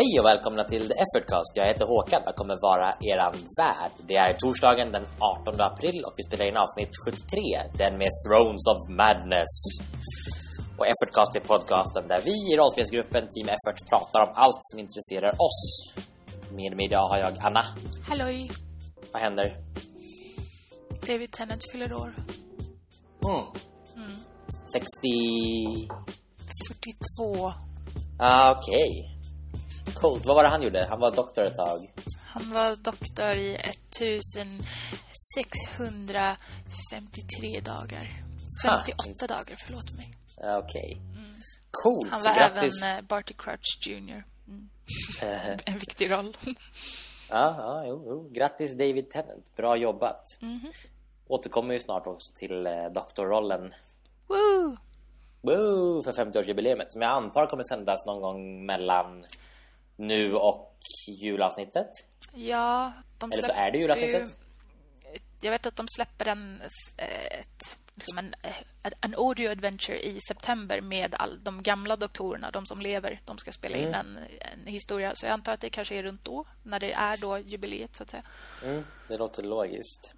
Hej och välkomna till The Effortcast. Jag heter Håkan och kommer vara eran värd. Det är torsdagen den 18 april och vi spelar in avsnitt 73, den med Thrones of Madness. Och Effortcast är podcasten där vi i rollspelsgruppen Team Effort pratar om allt som intresserar oss. Med mig idag har jag Anna. Halloj! Vad händer? David Tennant fyller år. Mm. Mm. 60... 42. Ah, okej. Coolt. Vad var det han gjorde? Han var doktor ett tag. Han var doktor i 1653 dagar. 58 dagar, förlåt mig. Ah, Okej. Coolt. Han var grattis. även eh, Barty Crouch Jr. Mm. En viktig roll. Ja, ja, jo, jo. Grattis David Tennant. Bra jobbat. Mhm. Återkommer ju snart också till eh, doktorrollen. Woo! Woo! För 50-årsjubileet som jag antar kommer sändas någon gång mellan nu och julavsnittet. Ja, de Eller så är det julavsnittet. ju- Jag vet att de släpper en, ett, liksom en, eh, en audio adventure i september med all, de gamla doktorerna, de som lever. De ska spela in en, en historia. Så jag antar att det kanske är runt då, när det är då jubileet så att säga. Mm, det låter logiskt.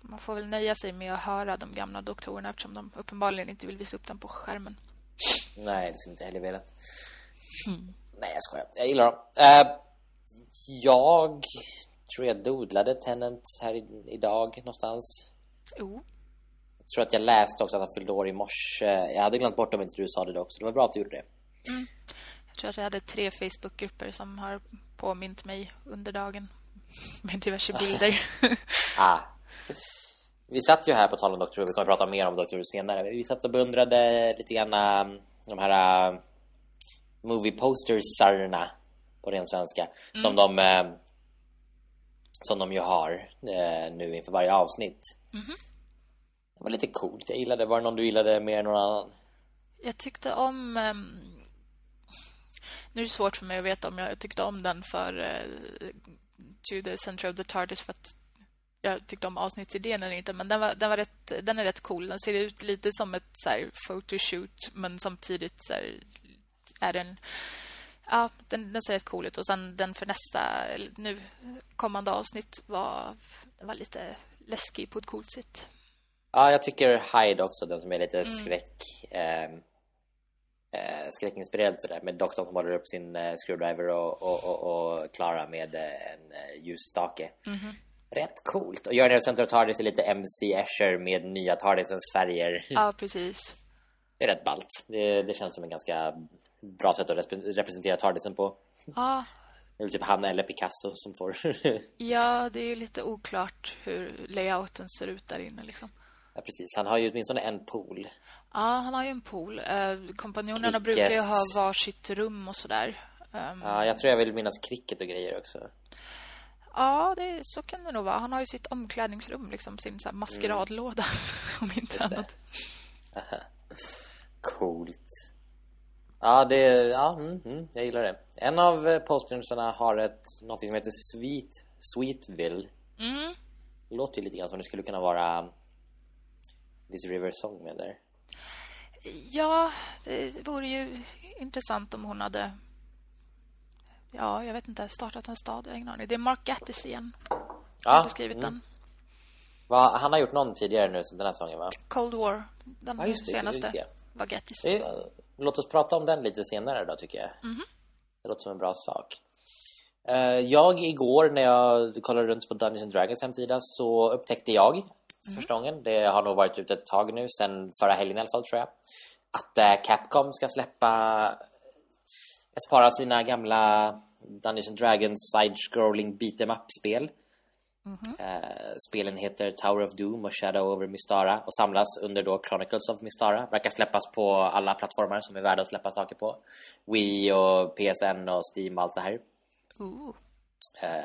Man får väl nöja sig med att höra de gamla doktorerna eftersom de uppenbarligen inte vill visa upp dem på skärmen. Nej, det skulle inte heller velat. Hmm. Nej, jag skojar. Jag gillar dem. Eh, jag tror jag dodlade Tennant här i, idag någonstans. Jo, Jag tror att jag läste också att han fyllde år i morse. Jag hade glömt bort om inte du sa det också. Det var bra att du gjorde det. jag tror att jag hade tre Facebookgrupper som har påmint mig under dagen med diverse bilder. Ah. Vi satt ju här på tal om Doctor Who, vi kommer att prata mer om Doctor Who senare. Vi satt och beundrade lite grann um, de här uh, movie postersarna på ren svenska som de eh, som de ju har eh, nu inför varje avsnitt. Det var lite coolt. Jag gillade. Var det någon du gillade mer än någon annan? Jag tyckte om... ehm, nu är det svårt för mig att veta om jag tyckte om den för uh, To the Center of the TARDIS för att jag tyckte om avsnittsidén eller inte. Men den, var, den, var rätt, den är rätt cool. Den ser ut lite som ett så här, photoshoot men samtidigt så här, är den... Ja, den, den ser rätt cool ut. Och sen den för nästa, nu kommande avsnitt var, var lite läskig på ett coolt sätt. Ja, jag tycker Hyde också, den som är lite skräck eh, eh, skräckinspirerad det med doktorn som håller upp sin eh, screwdriver och, och, och, och Clara med eh, en eh, ljusstake. Rätt coolt. Och of Center TARDIS är lite MC Escher med nya TARDISens färger. Ja, precis. Det är rätt ballt. Det, det känns som en ganska bra sätt att repre- representera TARDISen på. Ja, väl typ han eller Picasso som får... Ja, det är ju lite oklart hur layouten ser ut där inne. Liksom. ja, precis. Han har ju åtminstone en pool. Ja, han har ju en pool. Eh, kompanjonerna Cricket. brukar ju ha varsitt rum och sådär. Um, Ja, jag tror jag vill minnas cricket och grejer också. ja, det, så kan det nog vara. Han har ju sitt omklädningsrum, liksom, sin så här maskeradlåda, om inte Just annat. Coolt. Ja, det... Ja, mm, mm, jag gillar det. En av eh, postersarna har ett, något som heter Sweet, Sweetville. Mm. Det låter ju lite grann som det skulle kunna vara This River Song med där. Ja, det vore ju intressant om hon hade... Ja, jag vet inte. Startat en stad, jag har ingen aning. Det är Mark Gattis igen. Ja, hade skrivit mm. den. Va, han har gjort någon tidigare nu den här säsongen va? Cold War, den Ja, just det, senaste, just det. var Gattis. Eh, Låt oss prata om den lite senare då tycker jag. Mhm. Det låter som en bra sak. Eh, Jag igår när jag kollade runt på Dungeons and Dragons hemsida så upptäckte jag Mhm. första gången, det har nog varit ute ett tag nu, sen förra helgen i alla fall tror jag, att eh, Capcom ska släppa ett par av sina gamla Dungeons and Dragons side-scrolling beat em up-spel. Eh, spelen heter Tower of Doom och Shadow over Mystara och samlas under då Chronicles of Mystara. Verkar släppas på alla plattformar som är värda att släppa saker på. Wii och PSN och Steam och allt det här. Ooh. Eh,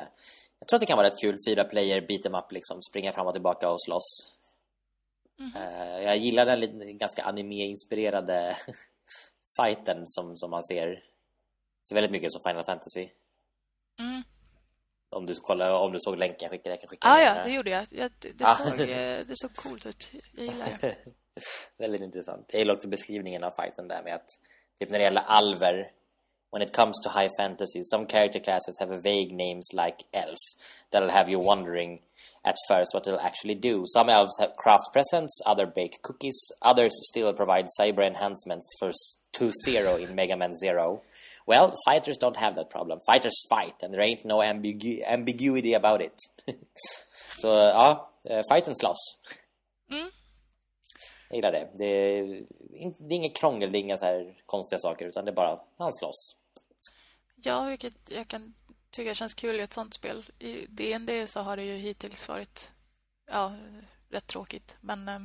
jag tror att det kan vara rätt kul. Fyra player, beat em up liksom. Springa fram och tillbaka och slåss. Eh, jag gillar den lite, ganska anime-inspirerade fighten som, som man ser. Ser väldigt mycket som Final Fantasy. Mm. Om du, kollar, om du såg länken jag skickade, jag kan skicka Ah, ja, det gjorde jag. jag det, det, Ah. såg, eh, det såg coolt ut. Jag gillar det. Väldigt intressant. Jag gillar också beskrivningen av fighten där med att typ när det gäller alver When it comes to high fantasy, some character classes have vague names like elf that'll have you wondering at first what they'll actually do. Some elves have craft presents, other bake cookies, others still provide cyber enhancements for 2-0 in Mega Man Zero. Well, fighters don't have that problem. Fighters fight and there ain't no ambigu ambiguity about it. Så ja, eh, fighten slåss. Mm. Jag gillar det. Det är, inte, det är inget krångel, det är inga så här konstiga saker utan det är bara, han slåss. Ja, vilket jag kan tycka känns kul i ett sånt spel. I D&D så har det ju hittills varit ja, rätt tråkigt. Men, eh,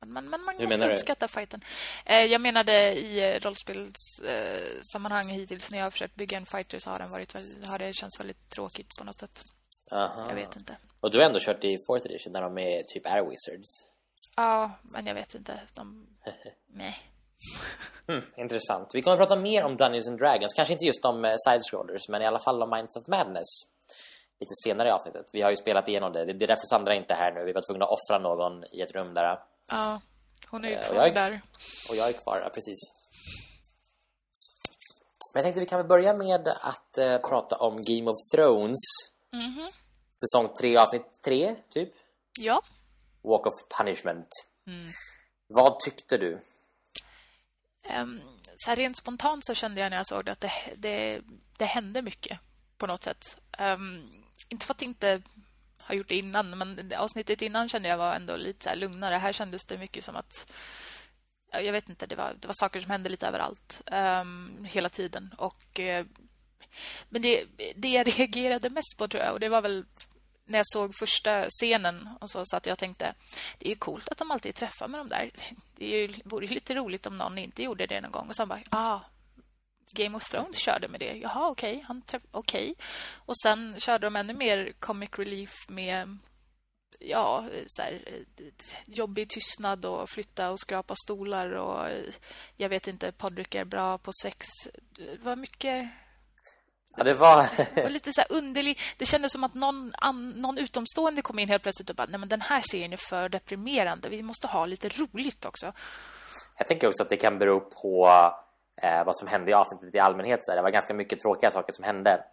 men, men, man måste uppskatta fighten. Eh, Jag menade i eh, rollspelssammanhang hittills när jag har försökt bygga en fighter så har, den varit, har det känts väldigt tråkigt på något sätt. Aha. Jag vet inte. Och du har ändå kört i 4th edition när de är typ Air Wizards. Ja, men jag vet inte. De... Nej. Hmm, intressant. Vi kommer att prata mer om Dungeons and Dragons. Kanske inte just om eh, side-scrollers, men i alla fall om Minds of Madness. Lite senare i avsnittet. Vi har ju spelat igenom det. Det är därför Sandra inte är här nu. Vi var tvungna att offra någon i ett rum där. Ja, hon är ju Eh, kvar jag- där. Och jag är kvar, ja, precis. Men jag tänkte vi kan väl börja med att eh, prata om Game of Thrones. Mhm. Säsong 3, avsnitt 3, typ. Ja. Walk of Punishment. Mm. Vad tyckte du? Ehm, så här rent spontant så kände jag när jag såg det att det, det, det hände mycket på något sätt. Ehm, inte för att inte har gjort det innan, men avsnittet innan kände jag var ändå lite så här lugnare. Här kändes det mycket som att jag vet inte, det var, det var saker som hände lite överallt Um, hela tiden. Och, uh, men det, det jag reagerade mest på tror jag, och det var väl när jag såg första scenen och så satt jag och tänkte det är ju coolt att de alltid träffar med de där. Det är ju, vore ju lite roligt om någon inte gjorde det någon gång. Och sen bara, ah, Game of Thrones körde med det. Jaha, okej. han träff- Okej. Och sen körde de ännu mer comic relief med ja, så här, jobbig tystnad och flytta och skrapa stolar och jag vet inte, Podrick är bra på sex. Det var mycket Ja, det var... och lite så underlig. Det kändes som att någon, an, någon utomstående kom in helt plötsligt och bara, nej men den här serien är för deprimerande. Vi måste ha lite roligt också. Jag tänker också att det kan bero på eh, vad som hände i avsnittet i allmänhet. Så här. Det var ganska mycket tråkiga saker som hände.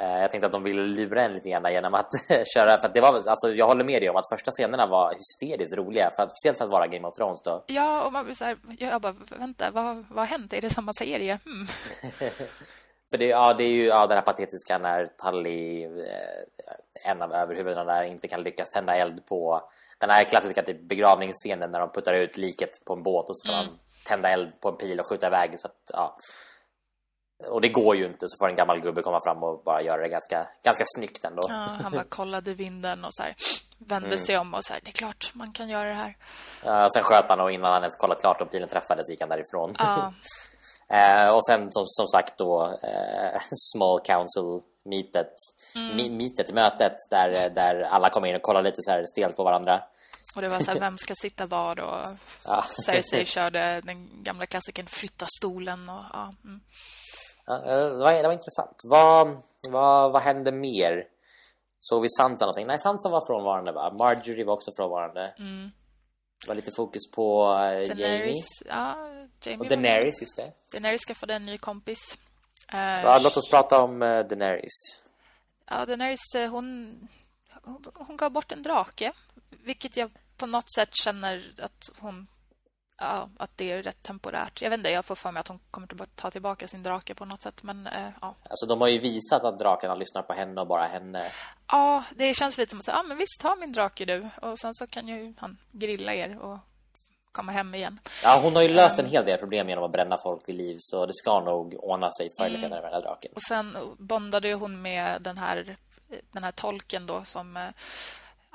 Eh, jag tänkte att de ville lura en lite grann genom att köra... För att det var, alltså, jag håller med dig om att första scenerna var hysteriskt roliga. För att, speciellt för att vara Game of Thrones då. Ja, och man så här, jag bara, vänta, vad, vad hänt? Är det samma serie? Hmm. För det, ja, det är ju ja, den här patetiska när Tully, eh, en av överhuvudena där, inte kan lyckas tända eld på den här klassiska typ begravningsscenen när de puttar ut liket på en båt och så ska de tända eld på en pil och skjuta iväg. Så att, ja. Och det går ju inte, så får en gammal gubbe komma fram och bara göra det ganska, ganska snyggt ändå. Ja, han bara kollade vinden och så här, vände sig om och så här, det är klart man kan göra det här. Ja, sen sköt han och innan han ens kollat klart om pilen träffade så gick han därifrån. Ja, Eh, och sen som, som sagt då eh, Small Council meetet, mi- meetet, mötet där, där alla kommer in och kollar lite så här stelt på varandra. Och det var så här, vem ska sitta var och Ja. Cersei körde den gamla klassikern flytta stolen och ja. Mm. Ja, eh, det, var, det var intressant. Vad, vad, vad hände mer? Såg vi Sansa någonting? Nej, Sansa var frånvarande va? Marjorie var också frånvarande. Det var lite fokus på eh, Jamie. Ja, Jamie Och Daenerys, just det. Daenerys skaffade en ny kompis. Eh, Ja, låt oss prata om eh, Daenerys. Ja, Daenerys, hon, hon, hon gav bort en drake. Vilket jag på något sätt känner att hon... Ja, att det är rätt temporärt. Jag vet inte, jag får för mig att hon kommer att ta tillbaka sin drake på något sätt. Men eh, ja. Alltså de har ju visat att drakarna lyssnar på henne och bara henne. ja, det känns lite som att säga, ja men visst, ta min drake du. Och sen så kan ju han grilla er och komma hem igen. Ja, hon har ju löst en hel del problem genom att bränna folk vid liv så det ska nog ordna sig förr eller senare med den här draken. Och sen bondade ju hon med den här, den här tolken då som, eh,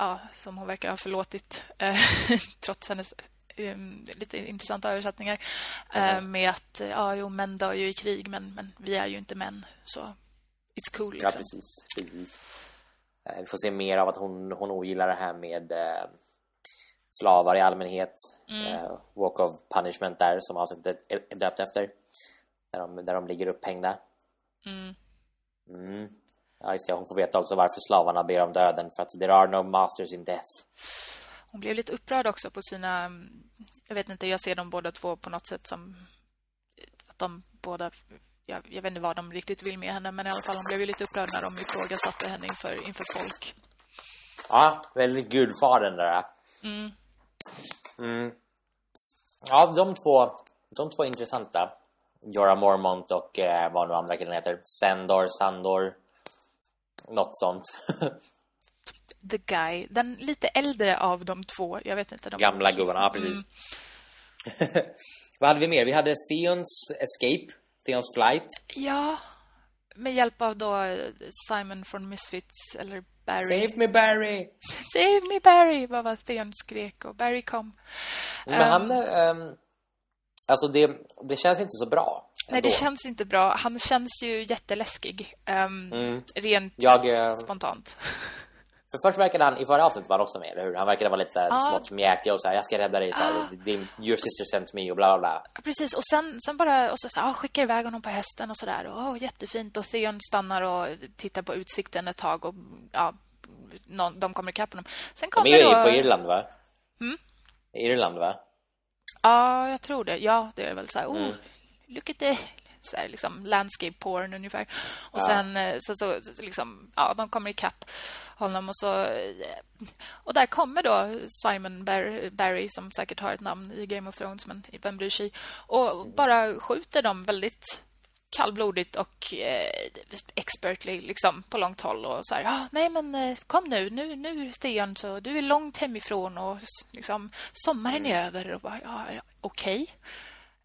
ja, som hon verkar ha förlåtit eh, trots hennes eh, lite intressanta översättningar. Eh, med att, eh, ja, jo, män dör ju i krig men, men vi är ju inte män. Så it's cool Ja, liksom. precis. precis. Eh, Vi får se mer av att hon, hon ogillar det här med eh, slavar i allmänhet. Eh, walk of punishment där som avsnittet är är döpt efter. Där de, där de ligger upphängda. Mm. Mm. Ja, just det. Hon får veta också varför slavarna ber om döden. För att there are no masters in death. Hon blev lite upprörd också på sina... Jag vet inte, jag ser dem båda två på något sätt som att de båda... jag, jag vet inte vad de riktigt vill med henne, men i alla fall hon blev ju lite upprörd när de ifrågasatte henne inför, inför folk. Ja, väldigt gudfadern där. Mm. Mm. Ja, de två, de två intressanta. Jorah Mormont och eh, vad nu andra killen heter. Sandor, Sandor. Något sånt. The Guy, den lite äldre av de två. Jag vet inte. De Gamla gubbarna, ja precis. Mm. vad hade vi mer? Vi hade Theons Escape. Theons Flight. Ja, med hjälp av då Simon från Misfits eller Barry. Save me Barry! Save me Barry! Vad var Theon skrek och Barry kom. Men han... Um, alltså det, det känns inte så bra. Nej, det känns inte bra. Han känns ju jätteläskig. Um, mm. Rent Jag, uh, spontant. För först verkade han, i förra avsnittet var han också med, eller hur? Han verkade vara lite såhär ah. smått mjäkig och såhär, jag ska rädda dig, såhär, ah. din, your sister sent me och bla bla bla. Precis, och sen, sen bara, och så, så ah, skickar iväg honom på hästen och sådär, oh, jättefint. Och Theon stannar och tittar på utsikten ett tag och ja, någon, de kommer ikapp honom. Sen kommer de är då... på Irland, va? Mm? Irland, va? Ja, jag tror det. Ja, det är väl så här, oh, mm. Look at the så här, liksom landscape porn ungefär. Och ja. sen eh, så, så, liksom, ja, de kommer ikapp honom och så eh, och där kommer då Simon Barry som säkert har ett namn i Game of Thrones men vem bryr sig och bara skjuter dem väldigt kallblodigt och eh, expertly liksom på långt håll och så här ah, nej men eh, kom nu nu nu Sten så du är långt hemifrån och liksom sommaren är över och bara ja, ja okej. Okay.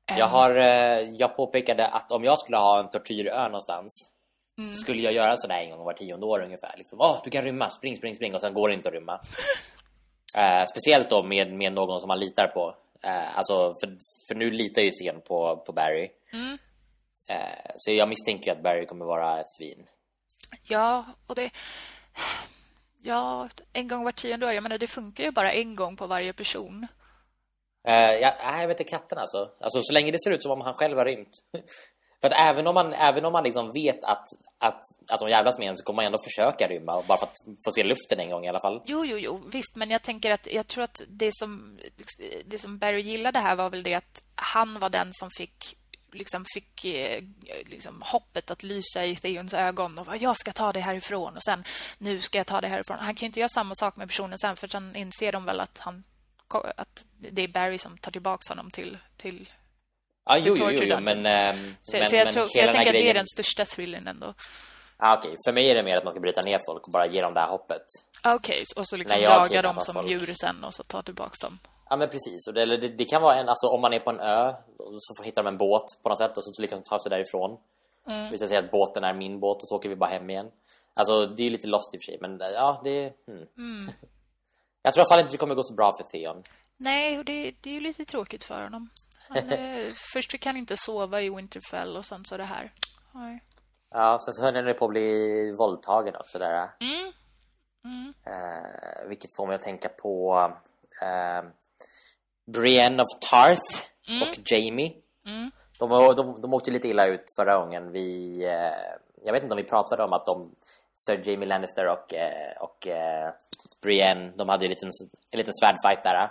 Jag har eh, jag påpekade att om jag skulle ha en tortyrö någonstans Mm. Så skulle jag göra sådär en gång var tionde år ungefär. Liksom, oh, du kan rymma, spring, spring, spring. Och sen går det inte att rymma. eh, speciellt då med, med någon som man litar på. Eh, alltså, för, för nu litar ju Theon på, på Barry. Mm. Eh, så jag misstänker att Barry kommer vara ett svin. Ja, och det... Ja, en gång var tionde år. Jag menar, det funkar ju bara en gång på varje person. Uh, ja, jag vet inte katten alltså. alltså. Så länge det ser ut som om han själv har rymt. För att även om man, även om man liksom vet att, att, att de jävlas med en så kommer man ändå försöka rymma bara för att få se luften en gång i alla fall. Jo, jo, jo, visst. Men jag tänker att jag tror att det som, det som Barry gillade här var väl det att han var den som fick liksom fick eh, liksom hoppet att lysa i Theons ögon och bara, jag ska ta det härifrån och sen nu ska jag ta det härifrån. Han kan ju inte göra samma sak med personen sen för sen inser de väl att han att det är Barry som tar tillbaks honom till till Ja, jo, jo, jo, men, ähm, så, men, så jag, tror, jag tänker att det är den största thrillen ändå. Ah, Okej, okay. för mig är det mer att man ska bryta ner folk och bara ge dem det här hoppet. Okej, okay. och så liksom jaga dem som folk. djur sen och så ta tillbaks dem. Ja, men precis. Och det, det, det, kan vara en, alltså om man är på en ö så får hitta de en båt på något sätt och så liksom ta sig därifrån. Mm. Vi ska säga att båten är min båt och så åker vi bara hem igen. Alltså, det är lite lost i och för sig, men ja, det... Hmm. Mm. Jag tror i alla fall inte det kommer gå så bra för Theon. Nej, och det, det är ju lite tråkigt för honom. Han, eh, först fick han inte sova i Winterfell och sen så det här. Oj. Ja, sen så höll han på att bli våldtagen också där. Mm. Mm. Eh, vilket får mig att tänka på eh, Brienne of Tarth mm. och Jamie. Mm. De, de, de åkte lite illa ut förra gången. Vi, eh, jag vet inte om vi pratade om att de Sir Jamie Lannister och, och Brienne, de hade en liten, en liten svärdfight där.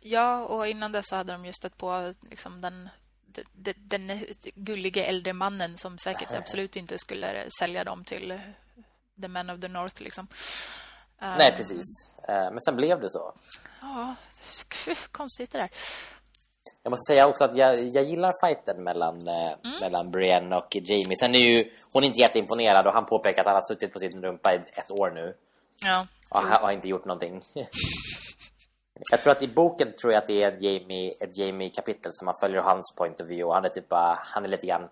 Ja, och innan det så hade de just stött på liksom den, den, den gulliga äldre mannen som säkert absolut inte skulle sälja dem till The Men of the North liksom. Nej, precis. Eh, men sen blev det så. Ja, konstigt det där. Jag måste säga också att jag, jag gillar fighten mellan, eh, mm. mellan Brienne och Jamie. Sen är ju hon är inte jätteimponerad och han påpekar att han har suttit på sin rumpa i ett år nu. Ja. Och har, har inte gjort någonting. Jag tror att i boken tror jag att det är ett Jamie, ett Jamie kapitel som man följer hans point of view och han är typ bara, han är lite grann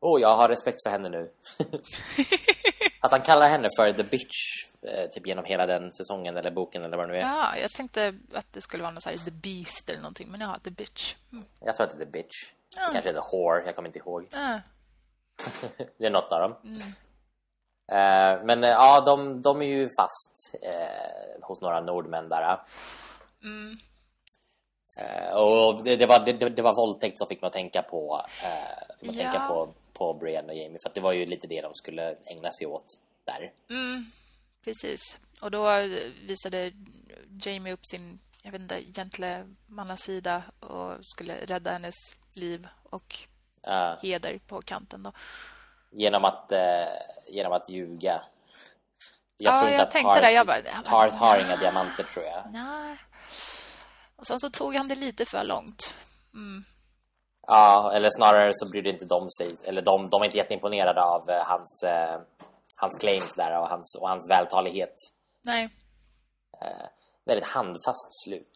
oh, jag har respekt för henne nu. att han kallar henne för the bitch eh, typ genom hela den säsongen eller boken eller vad det nu är. Ja, jag tänkte att det skulle vara något så här the beast eller någonting, men ja, the bitch. Mm. Jag tror att det är the bitch. Mm. Det kanske är the whore, jag kommer inte ihåg. Mm. det är något av dem. Mm. Uh, men uh, ja, de, de är ju fast uh, hos några nordmän där. Mm. Uh, och det, det, var, det, det, var våldtäkt som fick mig att tänka på, uh, att ja. tänka på, på Brienne och Jamie. För det var ju lite det de skulle ägna sig åt där. Mm, precis. Och då visade Jamie upp sin, jag vet inte, gentlemannasida och skulle rädda hennes liv. Och Ja. heder på kanten då. Genom att, eh, genom att ljuga. Ja, jag tänkte det. Jag bara, jag Tarth har inga diamanter, tror jag. Nej. Och sen så tog han det lite för långt. Ja, eller snarare så brydde inte de sig. Eller de, de är inte jätteimponerade av eh, hans, eh, hans claims där och hans, och hans vältalighet. Nej. Väldigt handfast slut.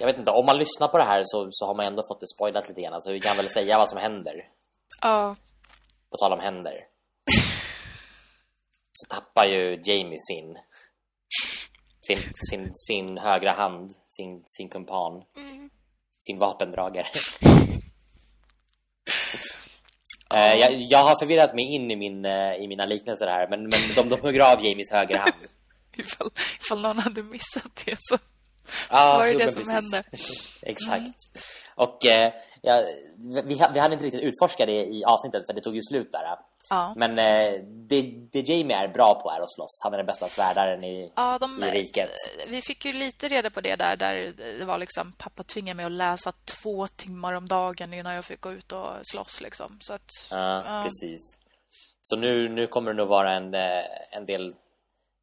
Jag vet inte, om man lyssnar på det här så, så har man ändå fått det spoilat lite grann. Alltså vi kan väl säga vad som händer. Ja. På tal om händer. Så tappar ju Jamie sin sin, sin, sin högra hand, sin, sin kumpan, sin vapendragare. Eh, jag, jag har förvirrat mig in i, min, eh, i mina liknelser här, men, men de, de hugger av Jamies högra hand. Ifall, ifall någon hade missat det så Ja, var det jo, det som precis. hände. Exakt. Och eh, ja, vi, vi hade inte riktigt utforskat det i avsnittet för det tog ju slut där. Ja. Men eh, det, det Jamie är bra på är att slåss. Han är den bästa svärdaren i, Ja, de, i riket. vi fick ju lite reda på det där, där det var liksom pappa tvingade mig att läsa två timmar om dagen innan jag fick gå ut och slåss liksom. Så att, Ja, ja. precis. Så nu, nu kommer det nog vara en, eh, en del...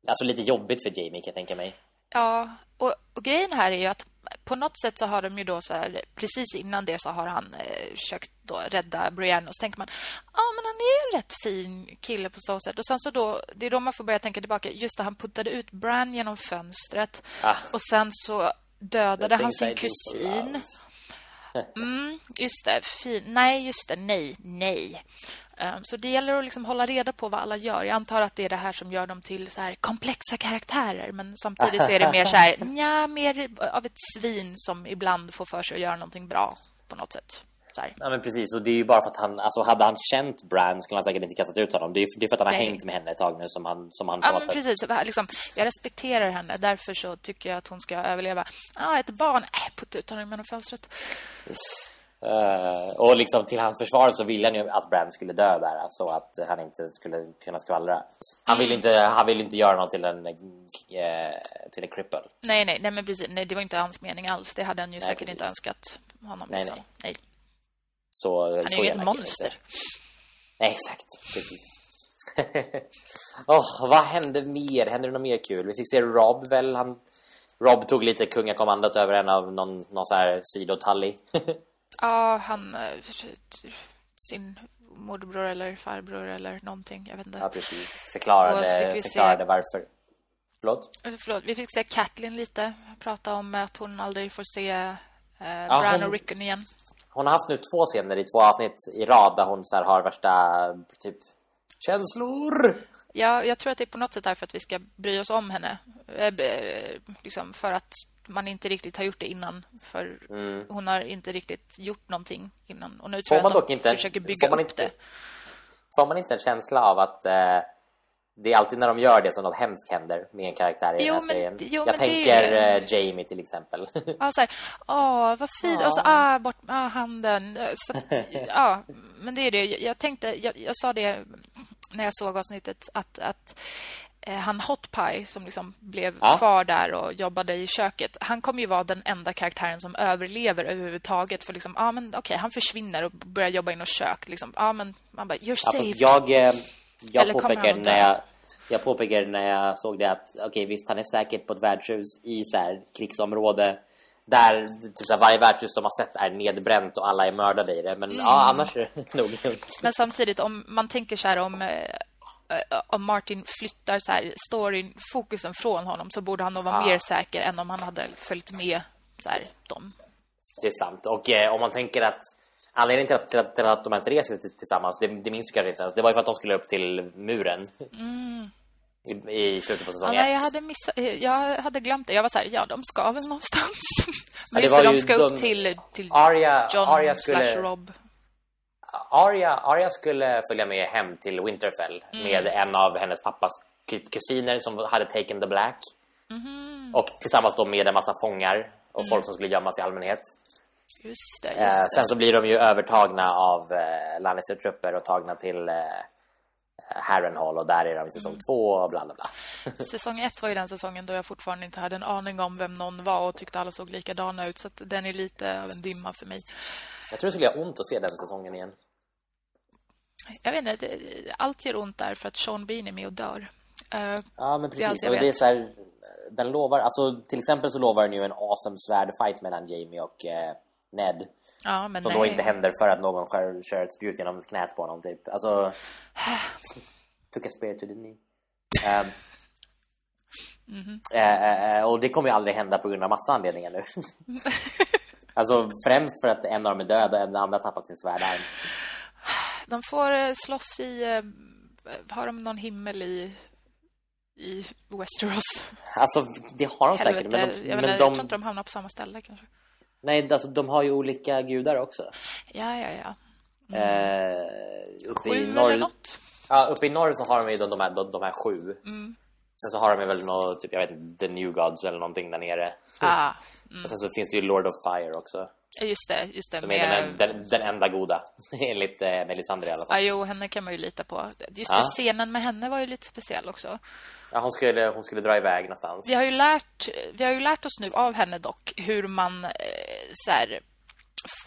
Alltså lite jobbigt för Jamie kan jag tänka mig. Ja, och, och grejen här är ju att på något sätt så har de ju då så här, precis innan det så har han eh, försökt då rädda Brienne och så tänker man, ja men han är en rätt fin kille på så sätt. Och sen så då, det är då man får börja tänka tillbaka, just det, han puttade ut Bran genom fönstret Ah. och sen så dödade han sin kusin. Love. Mm, just det, fin. Nej, just det, nej, nej. Ehm, så det gäller att liksom hålla reda på vad alla gör. Jag antar att det är det här som gör dem till så här komplexa karaktärer. Men samtidigt så är det mer så här, nja, mer av ett svin som ibland får för sig att göra någonting bra på något sätt. Här. Ja men precis, och det är ju bara för att han, alltså hade han känt Bran skulle han säkert inte kastat ut honom. Det är ju det är för att han har Nej. hängt med henne ett tag nu som han, som han Ja, något men sätt... precis. Liksom, jag respekterar henne. Därför så tycker jag att hon ska överleva. Ja, ett barn. Äh, putta ut honom genom fönstret. Eh, och liksom till hans försvar så ville han ju att Bran skulle dö där så att han inte skulle kunna skvallra. Han vill inte han vill inte göra någon till en eh, till en cripple. Nej, nej, nej, men precis. Nej, det var inte hans mening alls. Det hade han ju Nej, säkert precis. inte önskat honom. Nej, liksom. nej. nej. Så Han är så ju ett monster. inte. Nej, exakt, precis. Åh, vad hände mer? Hände det något mer kul? Vi fick se Rob väl han Rob tog lite kungakommandot över en av någon, någon så här sidotally. Ja, han... eh, Sin morbror eller farbror eller någonting. Jag vet inte. ja, precis. Förklarade, vi se- förklarade varför. Förlåt? Eh, Förlåt, vi fick se Kathleen lite. Prata om att hon aldrig får se eh, Ja, Bran hon- och Rickon igen. Hon har haft nu två scener i två avsnitt i rad där hon så här har värsta typ känslor. Ja, jag tror att det är på något sätt därför att vi ska bry oss om henne. Eh, b- liksom för att man inte riktigt har gjort det innan. För hon har inte riktigt gjort någonting innan. Och nu tror Mm. Får jag man att dock de inte försöker bygga upp inte, det. Får man inte en känsla av att eh, det är alltid när de gör det som något hemskt händer med en karaktär i Jo, den här men- serien. jo, Jag tänker det. eh, Jamie till exempel. Ja, så här, åh, vad fint. Och så, ah, bort ah, handen. Så, ja, men det är det. Jag, tänkte, jag, jag sa det när jag såg avsnittet, att, att eh, han Hot Pie som liksom blev Ja. kvar där och jobbade i köket. Han kommer ju vara den enda karaktären som överlever överhuvudtaget. För liksom, ja men okej, han försvinner och börjar jobba i något kök. Liksom, ja men man bara, you're Ja, fast jag, eh, jag Eller påpekade när jag jag påpekade när jag såg det att okej visst han är säkert på ett värdshus i så här krigsområde där typ så här, varje värdshus de har sett är nedbränt och alla är mördade i det men Mm. ja annars är det nog. Men samtidigt, om man tänker så här om, eh, om Martin flyttar så här, storyn, fokusen från honom så borde han nog vara Ja. mer säker än om han hade följt med så här, dem. Det är sant. Och eh, om man tänker att anledningen till att, till att, till att de ens reser till- tillsammans, det, det minns du kanske inte ens, det var ju för att de skulle upp till muren. I, I slutet på säsong Mm. Ja, nej, jag, hade jag hade glömt det. Jag var så här, ja, de ska väl någonstans. Men det just det, de ska upp de- till, till Arya, John Arya, slash skulle, Rob. Arya, Arya skulle följa med hem till Winterfell Mm. med en av hennes pappas ku- kusiner som hade taken the black. Mhm. Och tillsammans då med en massa fångar och Mm. folk som skulle gömmas i allmänhet. Just det, just Eh, det. sen så blir de ju övertagna av eh, Lannister-trupper och tagna till, eh, eh, Harrenhal och där är de i säsong två och bla bla bla. Säsong ett var ju den säsongen då jag fortfarande inte hade en aning om vem någon var och tyckte alla såg likadana ut. Så den är lite av en dimma för mig. Jag tror det skulle göra ont att se den säsongen igen. Jag vet inte, det, allt gör ont där för att Sean Bean är med och dör. Eh, Ja, men Det är precis. jag och det är så här, den lovar, alltså till exempel så lovar den ju en awesome svärdfight mellan Jamie och eh, Ned. ja, men Som nej. då inte händer för att någon skär, kör ett spjut genom knät på honom typ. Alltså... took a spear to the knee. Ehm, Mhm. eh, eh, och det kommer ju aldrig hända på grund av massa anledningar nu. alltså främst för att en av dem är död och den andra har tappat sin svärdarm. De får eh, slåss i... eh, Har de någon himmel i, i Westeros? Alltså det har de säkert. Helvete. Men de, jag, men jag de, tror inte de hamnar på samma ställe kanske. Nej, alltså, de har ju olika gudar också. Ja, ja, ja. Eh, uppe, i Sju norr, eller något. ja, uppe i norr så har de ju de, de, här, de, de här sju. Mm. Sen så har de väl något, typ, jag vet inte, The New Gods eller någonting där nere. Ah, Och sen så finns det ju Lord of Fire också. Just det. Just det Som med, är den, den, den enda goda. Enligt eh, Melisandre i alla fall. jo, henne kan man ju lita på. Just Ja. det, scenen med henne var ju lite speciell också. Ja, hon, skulle, hon skulle dra iväg någonstans. Vi har ju lärt, vi har ju lärt oss nu av henne dock hur man eh, så här,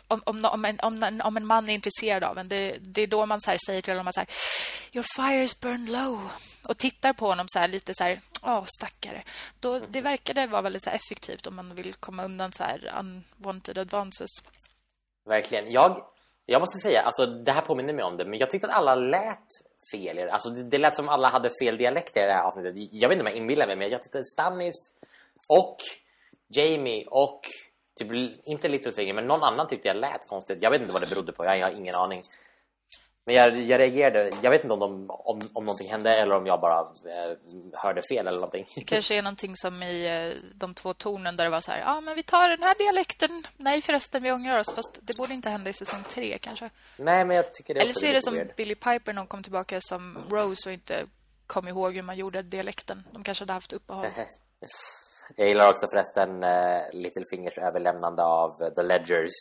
om, om, om, en, om, en, om en man är intresserad av en, det, det är då man så här säger till honom så här, Your fires burn low. Och tittar på honom så här lite så här, åh stackare. Då, det verkade vara väldigt så här effektivt om man vill komma undan så här unwanted advances. Verkligen. Jag, jag måste säga, alltså det här påminner mig om det, men jag tyckte att alla lät fel. i det. Alltså det, det lät som alla hade fel dialekter i det här avsnittet. Jag vet inte om jag inbillar mig, men jag tyckte Stannis och Jamie och typ, inte Littlefinger, men någon annan tyckte jag lät konstigt. Jag vet inte vad det berodde på, jag har ingen aning. Men jag, jag reagerade, jag vet inte om, de, om, om någonting hände eller om jag bara eh, hörde fel eller någonting. kanske är någonting som i eh, de två tornen där det var så här, ja ah, men vi tar den här dialekten. Nej förresten, vi ångrar oss. Fast det borde inte hända i säsong tre kanske. Nej, men jag tycker det Eller så är det som weird. Billy Piper när hon kom tillbaka som Rose och inte kom ihåg hur man gjorde dialekten. De kanske hade haft uppehåll. Jag gillar också förresten uh, Littlefingers överlämnande av eh, The Ledgers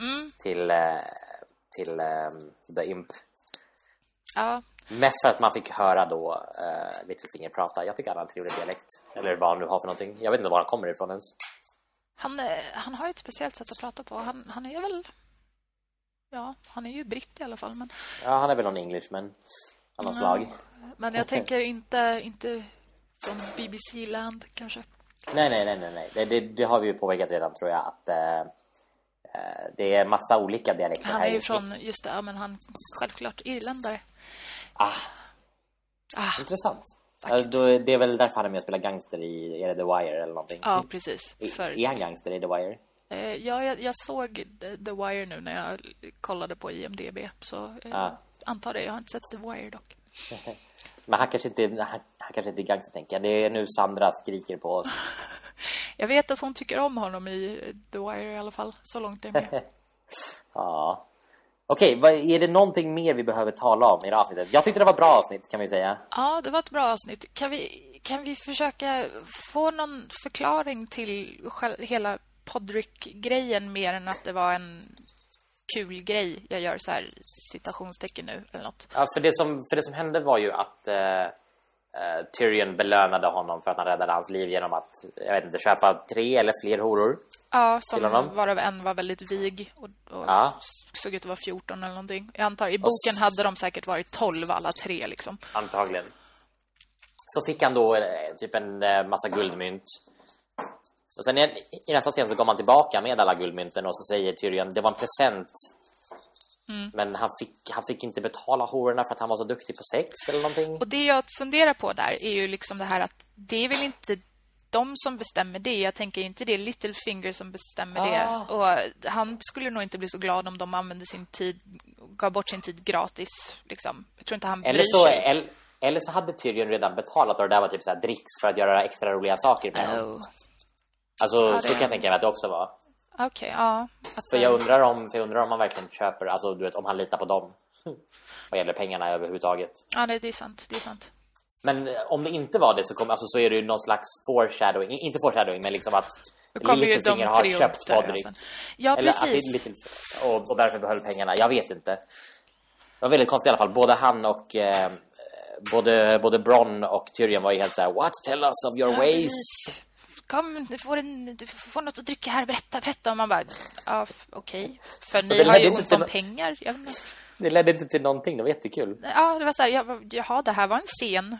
Mm. till, eh, till eh, The Imp. Ja, Mest för att man fick höra då uh, Littlefinger prata. Jag tycker han har en trevlig dialekt. Eller vad han nu har för någonting. Jag vet inte var han kommer ifrån ens. han, eh, han har ju ett speciellt sätt att prata på. Han, han är väl... Ja, han är ju britt i alla fall. Men, Ja, han är väl någon Englishman av något slag. men jag tänker inte, inte från BBC-land kanske. Nej, nej, nej, nej. nej. Det, det, det har vi ju påpekat redan tror jag. Att eh, det är massa olika dialekter Han här. är ju från, just det, ja, men han självklart irländare. Ah, Ah, intressant. Då, det är väl därför han är med och spelar gangster i är det The Wire eller någonting. ja, precis. För, Är han gangster i The Wire? eh, ja, jag, jag såg The, Wire nu när jag kollade på IMDB. Så eh, Ah. antar det. Jag har inte sett The Wire dock. Men han kanske inte, han kanske inte är gangster tänker jag. Det är nu Sandra skriker på oss. Jag vet att hon tycker om honom i The Wire i alla fall. Så långt är jag med. Ja. Okej, vad- är det någonting mer vi behöver tala om i det avsnittet? Jag tyckte det var ett bra avsnitt kan vi säga. Ja, det var ett bra avsnitt. Kan vi, kan vi försöka få någon förklaring till hela Podrick-grejen mer än att det var en kul grej? Jag gör så här citationstecken nu eller något. Ja, för, det som, för det som hände var ju att eh, eh, Tyrion belönade honom för att han räddade hans liv genom att, jag vet inte, köpa tre eller fler horor. Ja, som honom? varav en var väldigt vig och, och Ja. såg ut att vara 14 eller någonting. Jag antar, i boken s- hade de säkert varit 12 alla tre liksom. Antagligen. Så fick han då eh, typ en eh, massa guldmynt. Och sen i, i nästa scen så kom han tillbaka med alla guldmynten och så säger Tyrion det var en present. Men han fick, han fick inte betala hororna för att han var så duktig på sex eller någonting. Och det jag funderar på där är ju liksom det här att det är väl inte de som bestämmer det. Jag tänker inte det är Littlefinger som bestämmer Ah. det. Och han skulle nog inte bli så glad om de använde sin tid, gav bort sin tid gratis. Liksom. Jag tror inte han Eller så, sig. eller, eller så hade Tyrion redan betalat och det där var typ så här dricks för att göra extra roliga saker med honom. Oh. Alltså Ja, det- så kan jag tänka mig att det också var. Okej, ja. Att, För jag undrar om, för jag undrar om man verkligen köper, alltså du vet om han litar på dem. Vad gäller pengarna överhuvudtaget. Ja, det det är sant. Det är sant. Men eh, om det inte var det så, kom, alltså, så är det ju någon slags foreshadowing, inte foreshadowing men liksom att Littlefinger har köpt Podrick. alltså. Ja, Eller att det precis. är Little, och, och därför behöll pengarna. Jag vet inte. Det var väldigt konstigt i alla fall. Både han och eh, både, både Bron och Tyrion var ju helt så här What? Tell us of your Ja, ways. precis. Kom, du får, en, du får något att dricka här, berätta, berätta. Och man bara, ja, okej. För ni har ju ont om nå- pengar. Det ledde inte till någonting, det var jättekul. Ja, det var så här, jag, jaha, det här var en scen.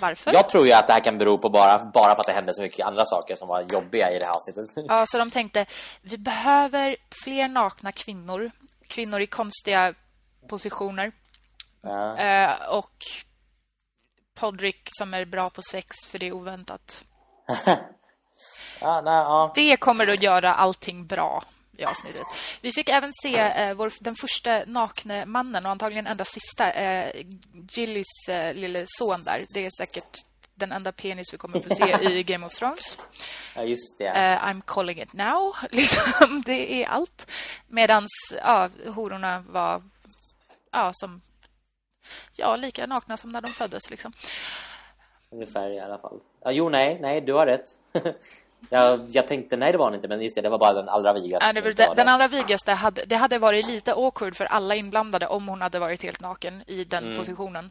Varför? Jag tror ju att det här kan bero på bara, bara för att det hände så mycket andra saker som var jobbiga i det här avsnittet. Ja, så de tänkte, vi behöver fler nakna kvinnor. Kvinnor i konstiga positioner. Ja. Eh, och Podrick som är bra på sex, för det är oväntat. Ja, nej, ja. Det kommer att göra allting bra i avsnittet. Vi fick även se eh, vår, den första nakne mannen och antagligen enda sista, eh, Gillys eh, lille son där. Det är säkert den enda penis vi kommer att få se i Game of Thrones. ja, just det. Eh, I'm calling it now. Liksom, det är allt. Medans ja, hororna var ja, som ja, lika nakna som när de föddes. Liksom. Ungefär i alla fall. Ja, jo, nej, nej, du har rätt. jag, jag tänkte, nej det var han inte, men just det, det var bara den allra vigaste. Ja, det den det. allra vigaste hade, det hade varit lite awkward för alla inblandade om hon hade varit helt naken i den positionen.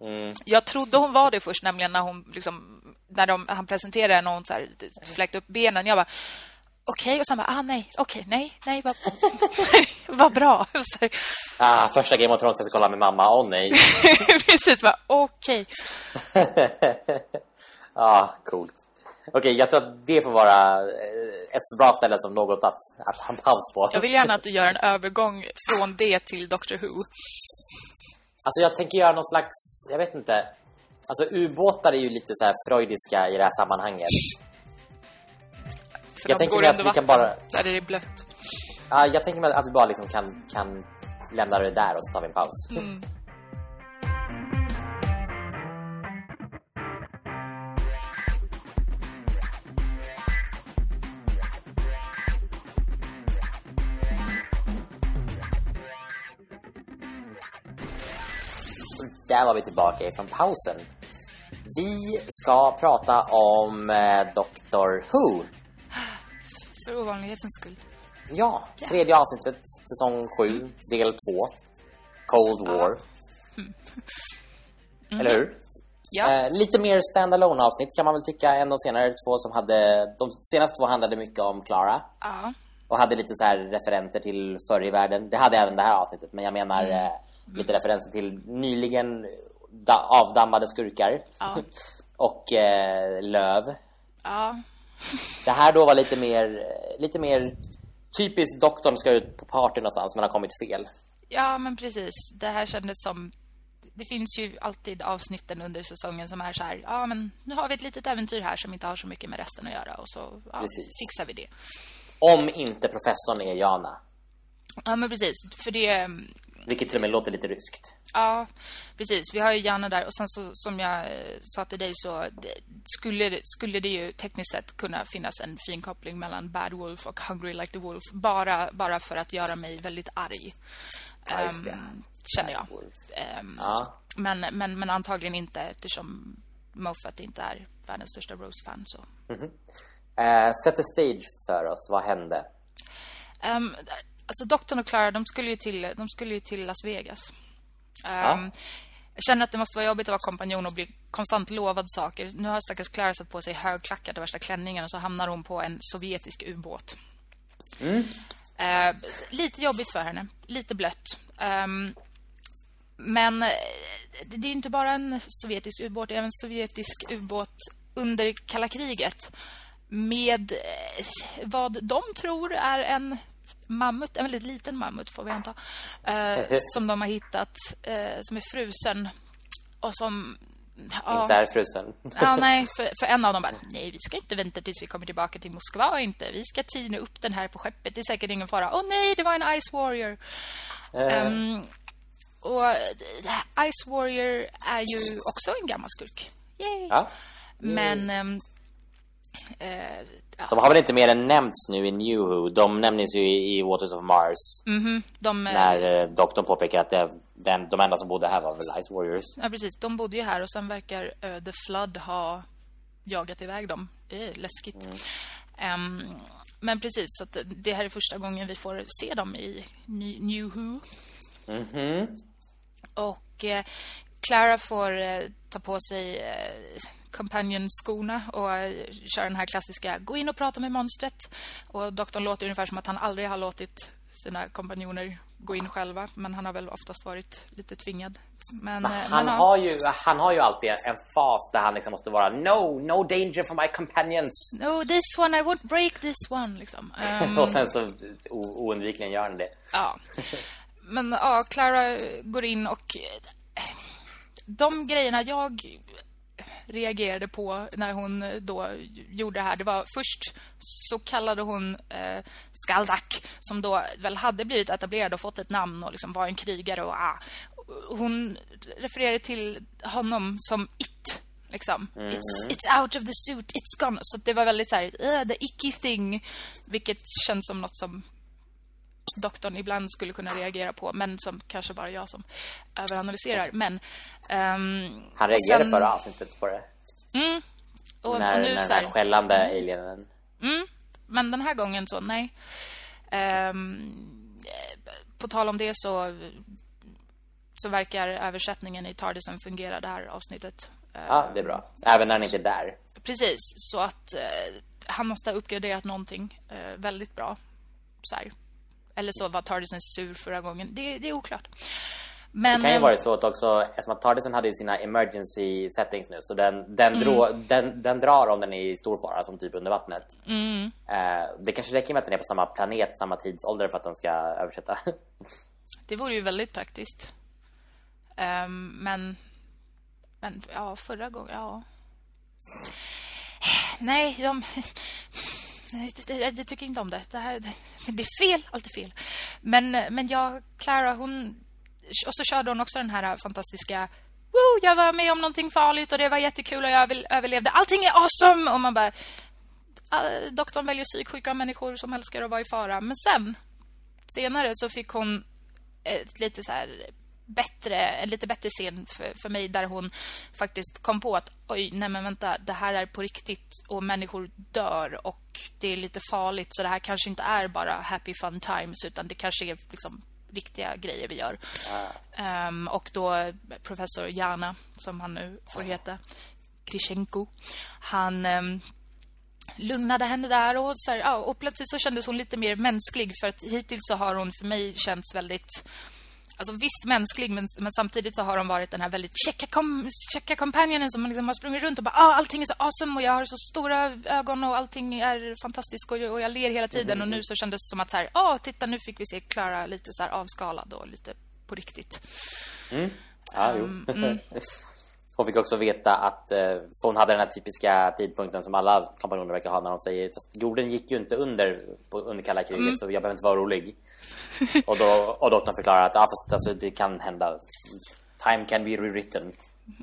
Mm. Jag trodde hon var det först, nämligen när hon liksom, när de, han presenterade någon så här, fläkt upp benen. Jag bara, okej, och sen bara, ah nej, okej, nej, nej, vad, vad bra. Så Ah, första Game of Thrones jag ska kolla med mamma, åh nej. Precis, bara, okej. Ja, coolt. Okej, jag tror att det får vara eh, ett så bra ställe som något att, att ha paus på. Jag vill gärna att du gör en övergång från det till Doctor Who. Alltså jag tänker göra någon slags, jag vet inte. Alltså ubåtar är ju lite så här freudiska i det här sammanhanget. För Jag tänker går att vi kan vatten, bara- där är det blött. Ja, jag tänker mig att vi bara liksom kan, kan lämna det där och så tar vi en paus. Mm. Där var vi tillbaka ifrån pausen. Vi ska prata om eh, Doctor Who. För ovanlighetens skull. Ja, tredje avsnittet, säsong 7, del 2. Cold War. Eller hur? Ja. Eh, lite mer standalone avsnitt kan man väl tycka än de senare två som hade... De senaste två handlade mycket om Clara. ja. Och hade lite så här referenter till förr i världen. Det hade även det här avsnittet, men jag menar eh, lite referenser till nyligen da- avdammade skurkar. Ja. och eh, löv. Ja. Det här då var lite mer, lite mer typiskt doktorn ska ut på party någonstans men har kommit fel. Ja, men precis. Det här kändes som... Det finns ju alltid avsnitten under säsongen som är så här, ja men nu har vi ett litet äventyr här som inte har så mycket med resten att göra och så ja, fixar vi det. Om inte professorn är Jana. Ja, men precis. För det... Vilket till och med låter lite ryskt. Ja, precis. Vi har ju Janne där och sen så som jag eh, sa till dig så skulle, skulle det ju tekniskt sett kunna finnas en fin koppling mellan Bad Wolf och Hungry Like the Wolf bara, bara för att göra mig väldigt arg. Ja, just det. Ehm, känner jag. Ehm, Ja. men, men, men antagligen inte eftersom Moffat inte är världens största Rose-fan. Så. Eh, set the stage för oss. Vad hände? Um, alltså doktorn och Clara, de skulle ju till, de skulle ju till Las Vegas. Ja. Jag känner att det måste vara jobbigt att vara kompanjon och bli konstant lovad saker. Nu har stackars Clara satt på sig högklackade värsta klänningen och så hamnar hon på en sovjetisk ubåt. Eh, lite jobbigt för henne. Lite blött. Ehm, men eh, det är inte bara en sovjetisk ubåt, det är en sovjetisk ubåt under kalla kriget. Med eh, vad de tror är en mammut, en väldigt liten mammut får vi anta. Eh, som de har hittat, eh, som är frusen. Och som... ja, Inte är frusen. Ja, nej, för, för en av dem bara, nej, vi ska inte vänta tills vi kommer tillbaka till Moskva inte. Vi ska tina upp den här på skeppet, det är säkert ingen fara. Åh nej, det var en Ice Warrior. Ehm, och det här Ice Warrior är ju också en gammal skurk. Yay. Ja. Men... ehm, eh, ja, De har väl inte mer än nämnts nu i New Who. De nämns ju i, i Waters of Mars. de, eh, När eh, doktorn påpekar att det, den, de enda som bodde här var väl Ice Warriors. Ja, precis. De bodde ju här och sen verkar eh, The Flood ha jagat iväg dem. Eh, läskigt. Ehm, men precis, så att det här är första gången vi får se dem i New Who. Mhm. Och eh, Clara får eh, ta på sig eh, companion-skorna och eh, köra den här klassiska gå in och prata med monstret. Och doktorn låter ungefär som att han aldrig har låtit sina kompanjoner gå in själva. Men han har väl oftast varit lite tvingad. Men, Men eh, han, men, har ju, han har ju alltid en fas där han liksom måste vara No, no danger for my companions. No, this one, I won't break this one. Liksom. Ehm, Och sen så oundvikligen gör han det. Ja. Men ja, Clara går in och eh, de grejerna jag reagerade på när hon då gjorde det här, det var först så kallade hon eh, Skaldak som då väl hade blivit etablerad och fått ett namn och liksom var en krigare och ah, hon refererade till honom som it liksom. It's, it's out of the suit, it's gone. Så det var väldigt så här, "Uh, the icky thing, vilket känns som något som doktorn ibland skulle kunna reagera på, men som kanske bara jag som överanalyserar. Men ehm, Han reagerade sen- förra avsnittet på det. och, när, och nu när den här, skällande alienen. men den här gången så nej. Eh, på tal om det så så verkar översättningen i Tardisen fungera det här avsnittet. Ja, det är bra. Även när han inte är där. Precis, så att eh, han måste ha uppgraderat någonting eh, väldigt bra. Så här. Eller så var Tardisen sur förra gången. Det, det är oklart. Men, Det kan ju ehm, vara så att också, eftersom att Tardisen hade ju sina emergency settings nu, så den, den, drå, Mm. den, den drar om den är i stor fara, som typ under vattnet. Mm. Eh, det kanske räcker med att den är på samma planet, samma tidsålder för att de ska översätta. Det vore ju väldigt praktiskt. Ehm, men, men ja, förra gången, ja. Nej, de... Nej, tycker inte om det. Det, här, det blir fel, Allt är fel. Men, men jag, Clara, hon... Och så körde hon också den här fantastiska... Woo, jag var med om någonting farligt och det var jättekul och jag överlevde. Allting är awesome! Och man bara... Ah, doktorn väljer psyksjuka människor som älskar att vara i fara. Men sen, senare så fick hon ett lite så här bättre, en lite bättre scen för, för mig där hon faktiskt kom på att oj, nej men vänta, det här är på riktigt och människor dör och det är lite farligt så det här kanske inte är bara happy fun times utan det kanske är liksom riktiga grejer vi gör. Ehm, och då professor Jana, som han nu får heta, Krishenko, han ehm, lugnade henne där och, så här, ja, och plötsligt så kändes hon lite mer mänsklig för att hittills så har hon för mig känts väldigt Alltså visst mänsklig men, men samtidigt så har hon varit den här väldigt checka, kom, checka companionen som liksom har sprungit runt och bara ah, allting är så awesome och jag har så stora ögon och allting är fantastiskt och, och jag ler hela tiden och nu så kändes det som att så här, ah, titta nu fick vi se Clara lite så avskalad och lite på riktigt. Ja, jo. mm. Hon fick också veta att eh, hon hade den här typiska tidpunkten som alla kompanjoner verkar ha när de säger fast jorden gick ju inte under på, under kalla kriget Mm. så jag behöver inte vara orolig. och då och doktorn förklarar att ja, fast alltså, det kan hända. Time can be rewritten.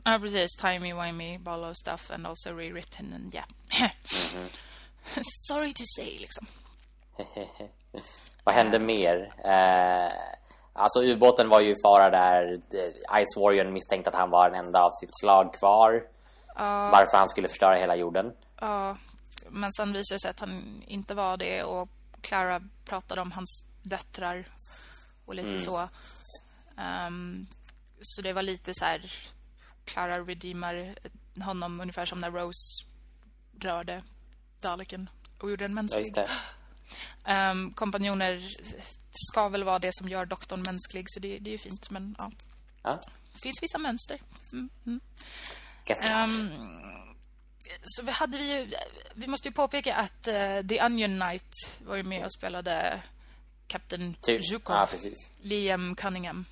Ja, precis. Timey-wimey, ball of stuff and also rewritten and yeah. Sorry to say, liksom. Vad hände mer? Eh, alltså ubåten var ju i fara där. Eh, Ice Warrior misstänkte att han var den enda av sitt slag kvar. Varför han skulle förstöra hela jorden. Ja, men sen visade det sig att han inte var det och Clara pratade om hans döttrar och lite så. Ehm, så det var lite så här Clara redeemar honom ungefär som när Rose rörde Daleken och gjorde en mänsklig. Ehm, kompanjoner ska väl vara det som gör doktorn mänsklig så det, det är ju fint men ja. Ja. Det finns vissa mönster. Get Ehm, så vi hade vi ju... Vi måste ju påpeka att eh, The Onion Knight var ju med och spelade Captain Tur. Zhukov. Ja. Liam Cunningham.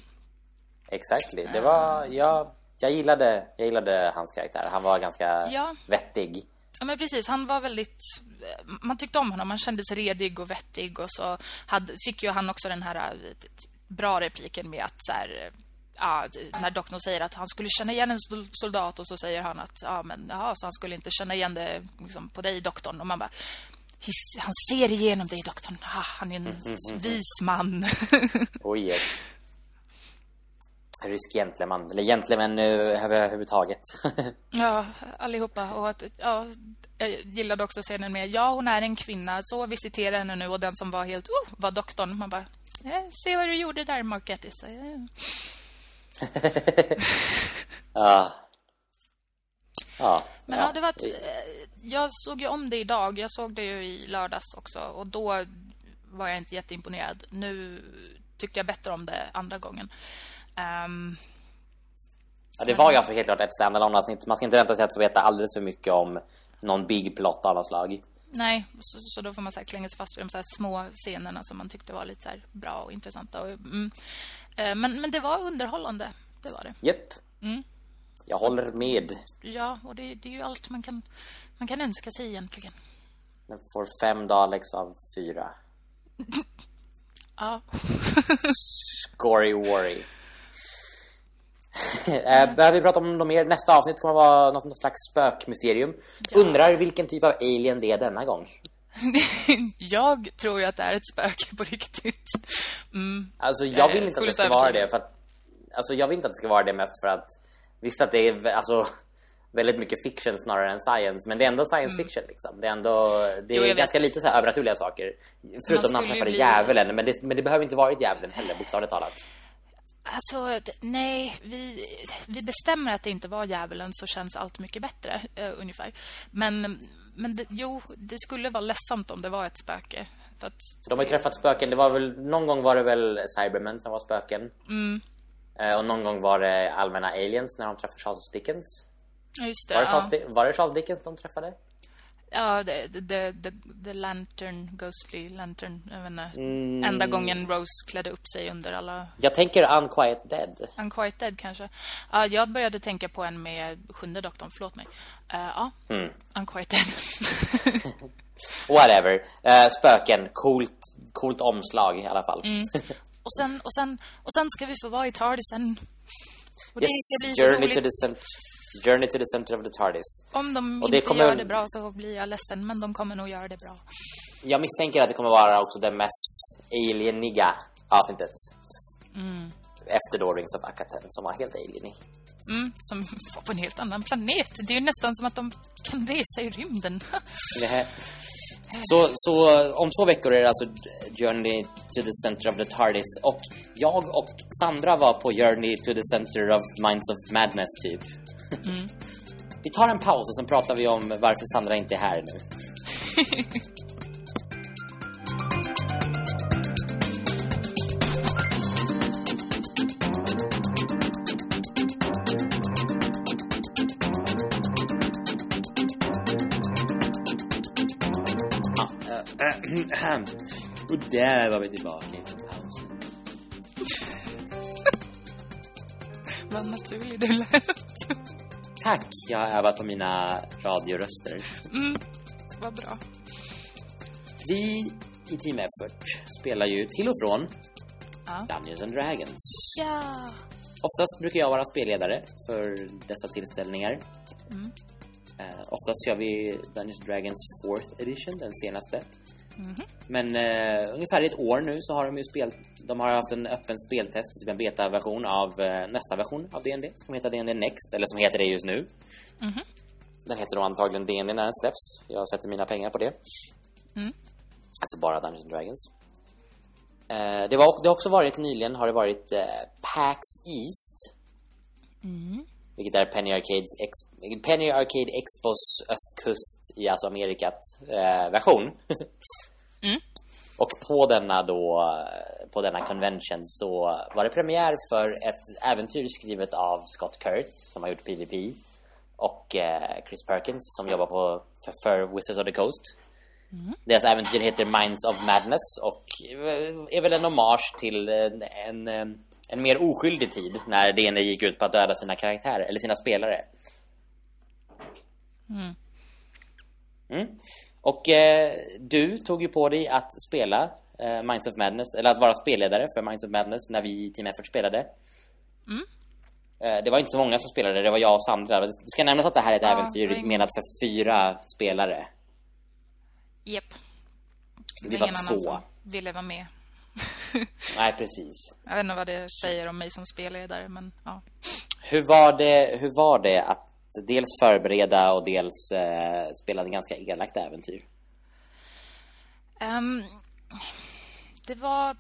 Exactly. Det var, ja, jag gillade, jag gillade hans karaktär. Han var ganska Ja. vettig. Ja, men precis. Han var väldigt... Man tyckte om honom. Han kändes redig och vettig. Och så hade, fick ju han också den här eh, bra repliken med att så här, eh, ja, när doktorn säger att han skulle känna igen en sol- soldat och så säger han att ja, men, jaha, så han skulle inte känna igen det liksom, på dig, doktorn. Och man bara... "His- Han ser igenom dig, doktorn. Ah, han är en vis man. Oj, yes. Rysk gentleman. Eller gentleman nu överhuvudtaget. Ja, allihopa. Och att, ja, jag gillade också scenen med ja, hon är en kvinna, så visitera henne nu. Och den som var helt, oh, var doktorn. Man bara, eh, se vad du gjorde där, Mark Gettis. Eh. Ja. Ja. Men ja, det var... Ett, eh, jag såg ju om det idag. Jag såg det ju i lördags också. Och då var jag inte jätteimponerad. Nu tyckte jag bättre om det andra gången. Um, ja, det var ju alltså helt klart ett standalone avsnitt. Man ska inte vänta sig att få veta alldeles för mycket om någon big plot av något slag. Nej, så, så då får man så här klänga sig fast vid de så små scenerna som man tyckte var lite så bra och intressanta. Och, mm, eh, men, men det var underhållande, det var det. Japp. Mm. Jag håller med. Ja, och det, det, är ju allt man kan, man kan önska sig egentligen. Den får fem Daleks av fyra. ja. Scory Worry. Eh, behöver vi prata om något mer? Nästa avsnitt kommer vara något, slags spökmysterium. Ja. Undrar vilken typ av alien det är denna gång. jag tror ju att det är ett spöke på riktigt. Mm. Alltså jag vill inte att det ska vara det för att, Alltså jag vill inte att det ska vara det mest för att Visst att det är alltså väldigt mycket fiction snarare än science men det är ändå science mm. fiction liksom. Det är ändå det är jo, ganska vet. lite så här övernaturliga saker. Förutom när han träffade bli... djävulen men det, men det behöver inte vara djävulen heller bokstavligt talat. Alltså, nej, vi, vi bestämmer att det inte var djävulen så känns allt mycket bättre, uh, ungefär. Men, men det, jo, det skulle vara ledsamt om det var ett spöke. Att, De har ju träffat spöken, det var väl, någon gång var det väl Cybermen som var spöken. Mm. Uh, och någon gång var det allmänna aliens när de träffade Charles Dickens. Just det, var det, Charles, ja. var det Charles Dickens de träffade? Ja, the, the, the, the Lantern, Ghostly Lantern, jag vet inte. Mm. Enda gången Rose klädde upp sig under alla... Jag tänker Unquiet Dead. Unquiet Dead kanske. Ja, jag började tänka på en med sjunde doktorn, förlåt mig. Uh, ja, mm. Unquiet Dead. Whatever. Uh, spöken, coolt, coolt omslag i alla fall. Mm. Och, sen, och, sen, och sen ska vi få vara i TARDISen. Och det yes, bli så Journey roligt. to the center Journey to the Center of the TARDIS. Om de och inte kommer... gör det bra så blir jag ledsen, men de kommer nog göra det bra. Jag misstänker att det kommer vara också det mest alieniga avsnittet. Mm. Efter då Rings of Akaten, som var helt alienig. Mm, som var på en helt annan planet. Det är ju nästan som att de kan resa i rymden. Så, så om två veckor är det alltså Journey to the Center of the TARDIS. Och jag och Sandra var på Journey to the Center of Minds of Madness typ. Mm. Vi tar en paus och sen pratar vi om varför Sandra inte är här nu. Och där var vi tillbaka efter pausen. Vad naturlig du lät. Tack, jag har övat på mina radioröster. Mm, vad bra. Vi i Team Effort spelar ju till och från ja. Dungeons and Dragons. Ja. Oftast brukar jag vara spelledare för dessa tillställningar. Mm. Uh, oftast kör vi Dungeons and Dragons 4th edition, den senaste. Mm -hmm. Men uh, ungefär ett år nu så har de ju spel de har haft en öppen speltest, typ en beta-version av uh, nästa version av D&D som heter D&D Next, eller som heter det just nu. Mm -hmm. Den heter då antagligen D&D när den släpps. Jag sätter mina pengar på det. Mm. Alltså bara Dungeons and Dragons. Uh, det, var, det har också varit nyligen har det varit PAX East. Mm. Vilket är Penny Arcades Ex Penny Arcade Expos östkust i alltså Amerikat version. mm. Och på denna då på denna convention så var det premiär för ett äventyr skrivet av Scott Kurtz som har gjort PvP och eh, Chris Perkins som jobbar på för, för Wizards of the Coast. Mm. Deras äventyr heter Minds of Madness och är väl en hommage till en, en, en mer oskyldig tid när D&D gick ut på att döda sina karaktärer eller sina spelare. Mm. Mm. Och eh, du tog ju på dig att spela eh, Minds of Madness, eller att vara spelledare för Minds of Madness när vi i Team Effort spelade. Mm. Eh, det var inte så många som spelade, det var jag och Sandra. Det ska nämnas att det här är ett ja, äventyr men... menat för fyra spelare. Japp. Yep. Vi var två. Som ville vara med. Nej, precis. Jag vet inte vad det säger om mig som spelledare, men ja. Hur var det, hur var det att dels förbereda och dels eh, spela ett ganska elakt äventyr? Um, det var...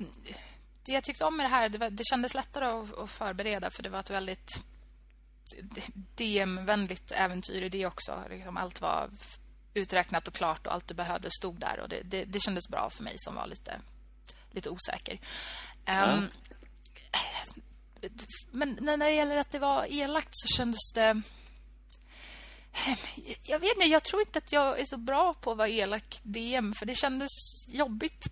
Det jag tyckte om med det här, det, var, det kändes lättare att, att, förbereda för det var ett väldigt... DM-vänligt äventyr i det också. Liksom allt var uträknat och klart och allt du behövde stod där. Och det, det, det kändes bra för mig som var lite, lite osäker. Mm. Um, men när det gäller att det var elakt så kändes det... Jag vet inte, jag tror inte att jag är så bra på att vara elak DM. För det kändes jobbigt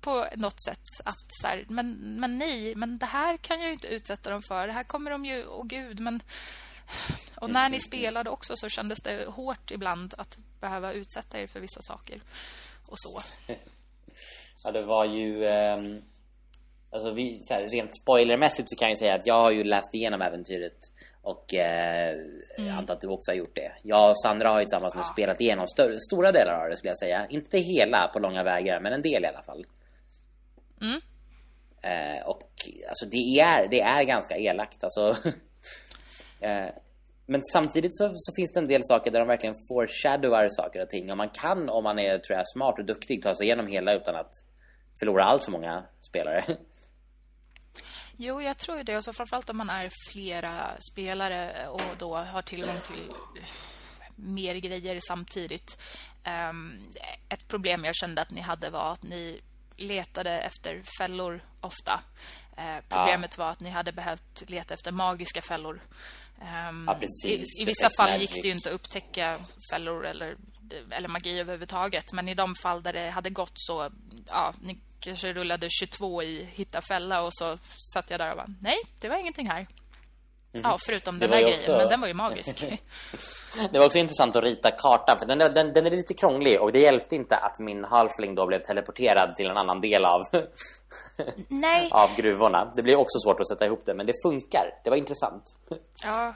på något sätt att så här, men, men nej, men det här kan jag ju inte utsätta dem för. Det här kommer de ju, åh gud, men... Och när ni spelade också så kändes det hårt ibland att behöva utsätta er för vissa saker. Och så. Ja, det var ju... Um Alltså vi, så här, rent spoilermässigt så kan jag säga att jag har ju läst igenom äventyret och eh, mm. jag antar att du också har gjort det. Jag och Sandra har ju tillsammans ja. spelat igenom st stora delar av det skulle jag säga. Inte hela på långa vägar, men en del i alla fall. Mm. Eh, och alltså det är, det är ganska elakt alltså. eh, men samtidigt så, så, finns det en del saker där de verkligen foreshadowar saker och ting. Och man kan, om man är tror jag, smart och duktig, ta sig igenom hela utan att förlora allt för många spelare. Jo, jag tror det. Alltså, framförallt om man är flera spelare och då har tillgång till mer grejer samtidigt. Um, ett problem jag kände att ni hade var att ni letade efter fällor ofta. Uh, problemet ja. var att ni hade behövt leta efter magiska fällor. Um, ja, I, I, vissa fall gick det ju inte att upptäcka fällor eller, eller magi överhuvudtaget. Men i de fall där det hade gått så... Ja, ni kanske rullade 22 i hitta fälla och så satt jag där och bara, nej, det var ingenting här. Mm. Ja, förutom den där grejen, också... men den var ju magisk. det var också intressant att rita kartan, för den, den, den, är lite krånglig och det hjälpte inte att min halfling då blev teleporterad till en annan del av, av gruvorna. Det blev också svårt att sätta ihop det, men det funkar. Det var intressant. Ja,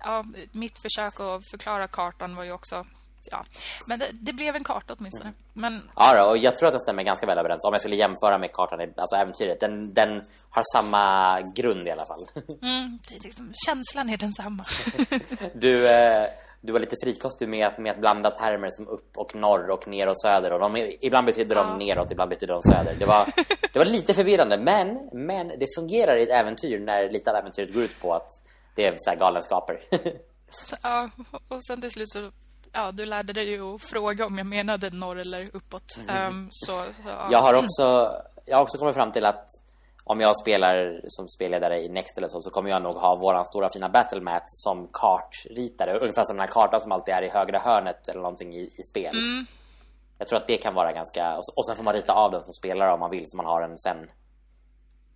ja mitt försök att förklara kartan var ju också ja. Men det, det, blev en karta åtminstone. Men... Ja, då, och jag tror att den stämmer ganska väl överens. Om jag skulle jämföra med kartan, alltså äventyret. Den, den har samma grund i alla fall. Mm, det, liksom, känslan är densamma. du, eh, du var lite frikostig med, med att blanda termer som upp och norr och ner och söder. Och de, ibland betyder de ja. neråt, ibland betyder de söder. Det var, det var lite förvirrande, men, men det fungerar i ett äventyr när lite av äventyret går ut på att det är så galenskaper. ja, och sen till slut så ja, du lärde dig ju att fråga om jag menade norr eller uppåt. Mm. Um, så, så ja. Jag har också jag har också kommit fram till att om jag spelar som spelledare i Next eller så så kommer jag nog ha våran stora fina battlemat som kartritare ungefär som den här kartan som alltid är i högra hörnet eller någonting i, i spel. Mm. Jag tror att det kan vara ganska och, sen får man rita av den som spelare om man vill så man har den sen.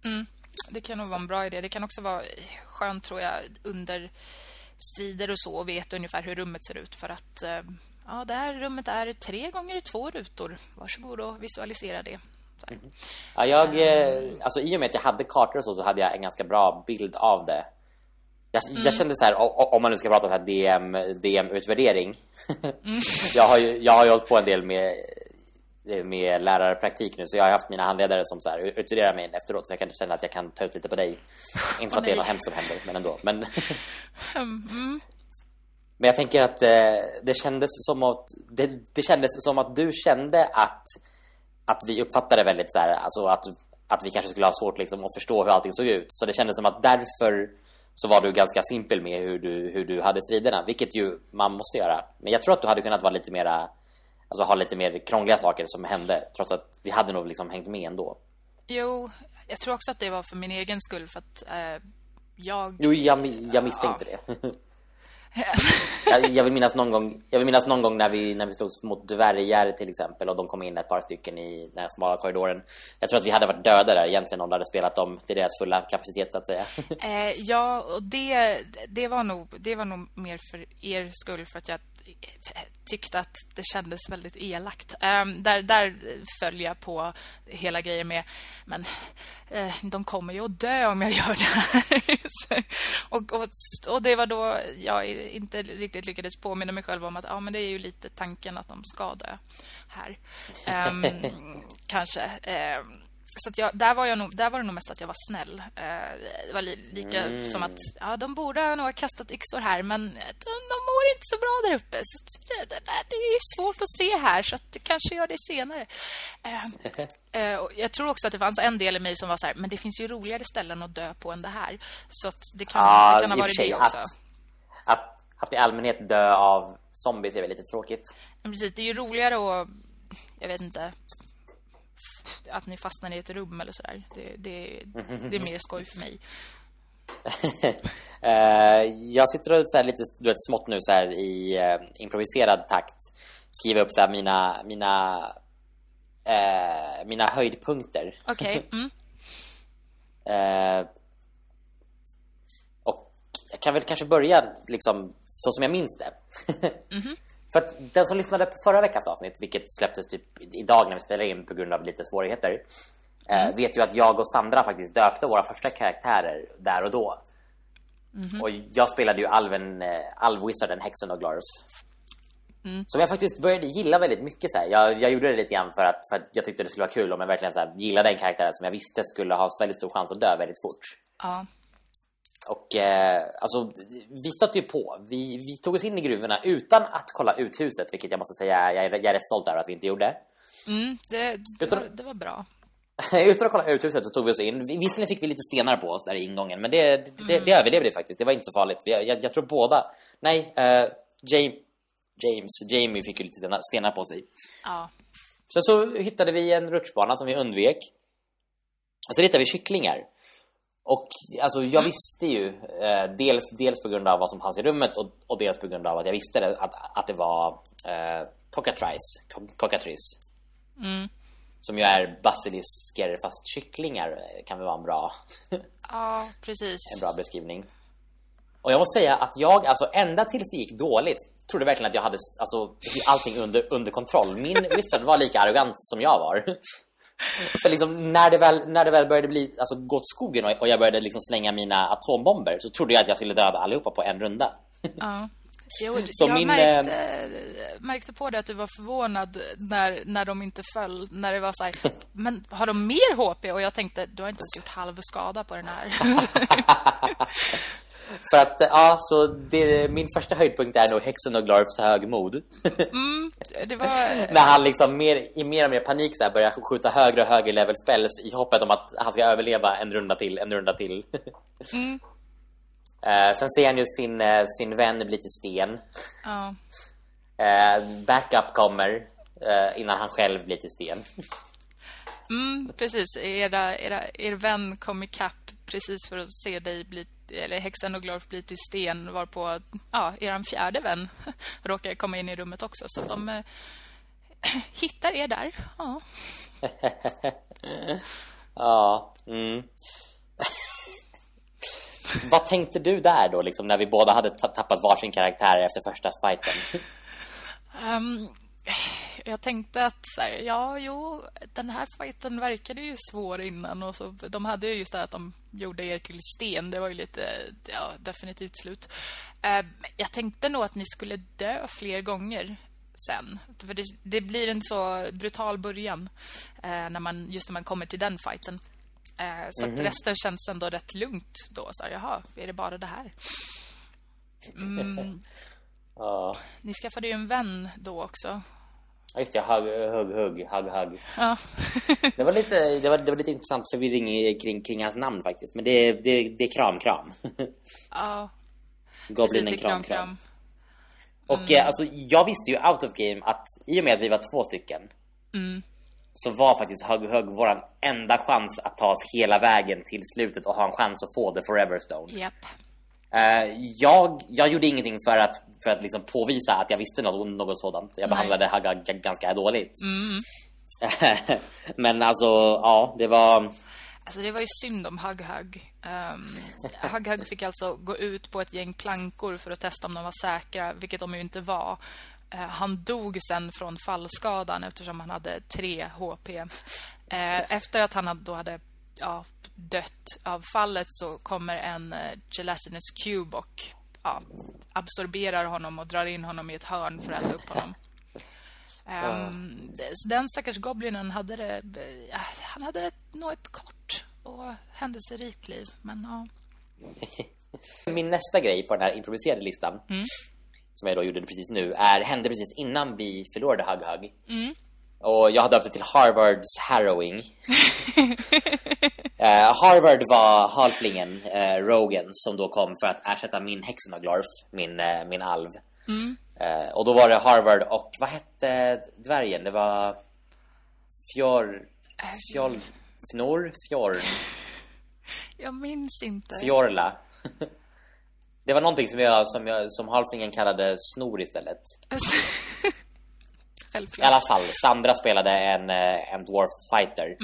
Mm. Det kan nog vara en bra idé. Det kan också vara skönt tror jag under strider och så och vet ungefär hur rummet ser ut för att eh, ja, det här rummet är tre gånger två rutor. Varsågod och visualisera det. Mm. Ja, jag, eh, alltså, I och med att jag hade kartor och så, så hade jag en ganska bra bild av det. Jag, mm. jag kände så här, om man nu ska prata så här DM, DM-utvärdering. Mm. jag, har ju, jag har ju hållit på en del med med lärarpraktik nu så jag har haft mina handledare som så här utvärderar mig efteråt så jag kan känna att jag kan ta ut lite på dig. Inte för att det är något hemskt som händer, men ändå. Men, mm. men jag tänker att eh, det kändes som att det, det kändes som att du kände att att vi uppfattade väldigt så här, alltså att att vi kanske skulle ha svårt liksom att förstå hur allting såg ut. Så det kändes som att därför så var du ganska simpel med hur du hur du hade striderna, vilket ju man måste göra. Men jag tror att du hade kunnat vara lite mera Alltså ha lite mer krångliga saker som hände Trots att vi hade nog liksom hängt med ändå. Jo, jag tror också att det var för min egen skull För att eh, jag... Jo, jag, jag misstänkte ja. det. Jag, jag, vill minnas någon gång Jag vill minnas någon gång när vi, när vi slogs mot dvärgar till exempel Och de kom in ett par stycken i den smala korridoren. Jag tror att vi hade varit döda där egentligen Om de hade spelat dem till deras fulla kapacitet så att säga. Eh, Ja, och det, det, var nog, det var nog mer för er skull För att jag tyckte att det kändes väldigt elakt. Um, där, där föll jag på hela grejen med men uh, de kommer ju att dö om jag gör det här. och, och, och, det var då jag inte riktigt lyckades påminna mig själv om att ja, men det är ju lite tanken att de ska dö här. Um, kanske. Um, så att jag, där, var jag nog, där var det nog mest att jag var snäll. Eh, det var li, lika mm. som att ja, de borde nog ha kastat yxor här, men de, de går inte så bra där uppe. Så det, det, det är ju svårt att se här, så att kanske gör det senare. Uh, jag tror också att det fanns en del i mig som var så här, men det finns ju roligare ställen att dö på än det här. Så det kan, Ja, det kan ha och varit det också. Att, att, att i allmänhet dö av zombies är väl lite tråkigt. Men precis, det är ju roligare att, jag vet inte, att ni fastnar i ett rum eller sådär. Det, det, det är mer skoj för mig. Eh, jag sitter och så här lite du vet, smått nu så här i eh, improviserad takt skriver upp så här mina mina eh, mina höjdpunkter. Okej, mm. Eh, och jag kan väl kanske börja liksom så som jag minns det. För att den som lyssnade på förra veckans avsnitt, vilket släpptes typ idag när vi spelar in på grund av lite svårigheter, eh, vet ju att jag och Sandra faktiskt döpte våra första karaktärer där och då. Och jag spelade ju alven, eh, alvwizarden Hexen och Glarf. Som jag faktiskt började gilla väldigt mycket så. Jag, jag gjorde det lite grann för att, för att jag tyckte det skulle vara kul om jag verkligen så här, gillade en karaktär som jag visste skulle ha väldigt stor chans att dö väldigt fort. Ja. Och eh, alltså, vi stötte ju på. Vi, vi tog oss in i gruvorna utan att kolla ut huset, vilket jag måste säga jag är, jag är rätt stolt över att vi inte gjorde. Mm, det, det, Utan- var, det var bra. utan att kolla ut huset så tog vi oss in. Vi- Visserligen fick vi lite stenar på oss där i ingången, men det, det, det, det överlevde vi faktiskt. Det var inte så farligt. Vi, jag, jag tror båda... Nej, eh, James, James, Jamie fick ju lite stenar på sig. Ja. Sen så hittade vi en rutschbana som vi undvek. Och så hittade vi kycklingar. Och alltså, jag visste ju eh, dels, dels på grund av vad som fanns i rummet och, och dels på grund av att jag visste det, att, att det var eh, cockatrice, co- cockatrice. Som ju är basilisker fast kycklingar eh, kan väl vara en bra, ja, precis. en bra beskrivning. Och jag måste säga att jag, alltså ända tills det gick dåligt, trodde verkligen att jag hade alltså, allting under, under kontroll. Min wizard var lika arrogant som jag var. För liksom, när, det väl, när det väl började bli, alltså, gå åt skogen och, och jag började liksom slänga mina atombomber så trodde jag att jag skulle döda allihopa på en runda. Ja. Jo, Så jag min, märkte, märkte på det att du var förvånad när, när de inte föll. När det var så här, men har de mer HP? Och jag tänkte, du har inte ens gjort halv skada på den här. För att, ja, så det, min första höjdpunkt är nog Hexen och Glarfs högmod. det var... När han liksom mer, i mer och mer panik så här börjar skjuta högre och högre level spells i hoppet om att han ska överleva en runda till, en runda till. Eh, sen ser han ju sin, eh, sin vän bli till sten. Ja. Eh, backup kommer eh, innan han själv blir till sten. Mm, precis. Era, era, er vän kom ikapp precis för att se dig bli, eller häxan och Glorf bli till sten varpå ja, eran fjärde vän råkar komma in i rummet också. Så de eh, hittar er där. Ja. Ja, mm. Vad tänkte du där då, liksom, när vi båda hade ta- tappat varsin karaktär efter första fighten? Ehm, jag tänkte att så här, ja, jo, den här fighten verkade ju svår innan och så de hade ju just det att de gjorde er till sten. Det var ju lite ja, definitivt slut. Ehm, jag tänkte nog att ni skulle dö fler gånger sen. För det, det blir en så brutal början eh, när man just när man kommer till den fighten. Eh, så att resten känns ändå rätt lugnt då. Så här, jaha, är det bara det här? Mm, Ja, ni skaffade ju en vän då också. Ja, just det, hugg, hugg, hugg, hugg, hugg. Ja. Det var lite, det var, det var lite intressant förvirring kring, kring hans namn faktiskt. Men det, det, det är kram, kram. Ja, precis. Goblinen är kram, kram, kram. Och eh, alltså, jag visste ju out of game att i och med att vi var två stycken så var faktiskt Hugg Hugg våran enda chans att ta oss hela vägen till slutet och ha en chans att få The Forever Stone. Japp. Eh, jag, jag gjorde ingenting för att, för att liksom påvisa att jag visste något, något sådant. Jag behandlade Hugg g- ganska dåligt. Men alltså, ja, det var... Alltså det var ju synd om Hug Hug. Um, Hug Hug fick alltså gå ut på ett gäng plankor för att testa om de var säkra, vilket de ju inte var. Eh, han dog sen från fallskadan eftersom han hade 3 HP. Eh, efter att han då hade ja, dött av fallet så kommer en uh, gelatinous cube och ja, absorberar honom och drar in honom i ett hörn för att äta upp honom. Så den stackars goblinen hade det... ja, Han hade nog ett kort och händelserikt liv. Men ja. Min nästa grej på den här improviserade listan som jag då gjorde precis nu, är, hände precis innan vi förlorade Hug Hug. Och jag har döpt det till Harvards Harrowing. Eh, Harvard var halflingen eh, Rogan som då kom för att ersätta min Hexenoglarf, min, eh, min alv. Eh, och då var det Harvard och vad hette dvärgen? Det var Fjor... Fjol... Fnor? Fjorn? Jag minns inte. Fjorla. Det var någonting som jag, som jag som halflingen kallade snor istället. I Självklart. alla fall, Sandra spelade en, eh, en dwarf fighter.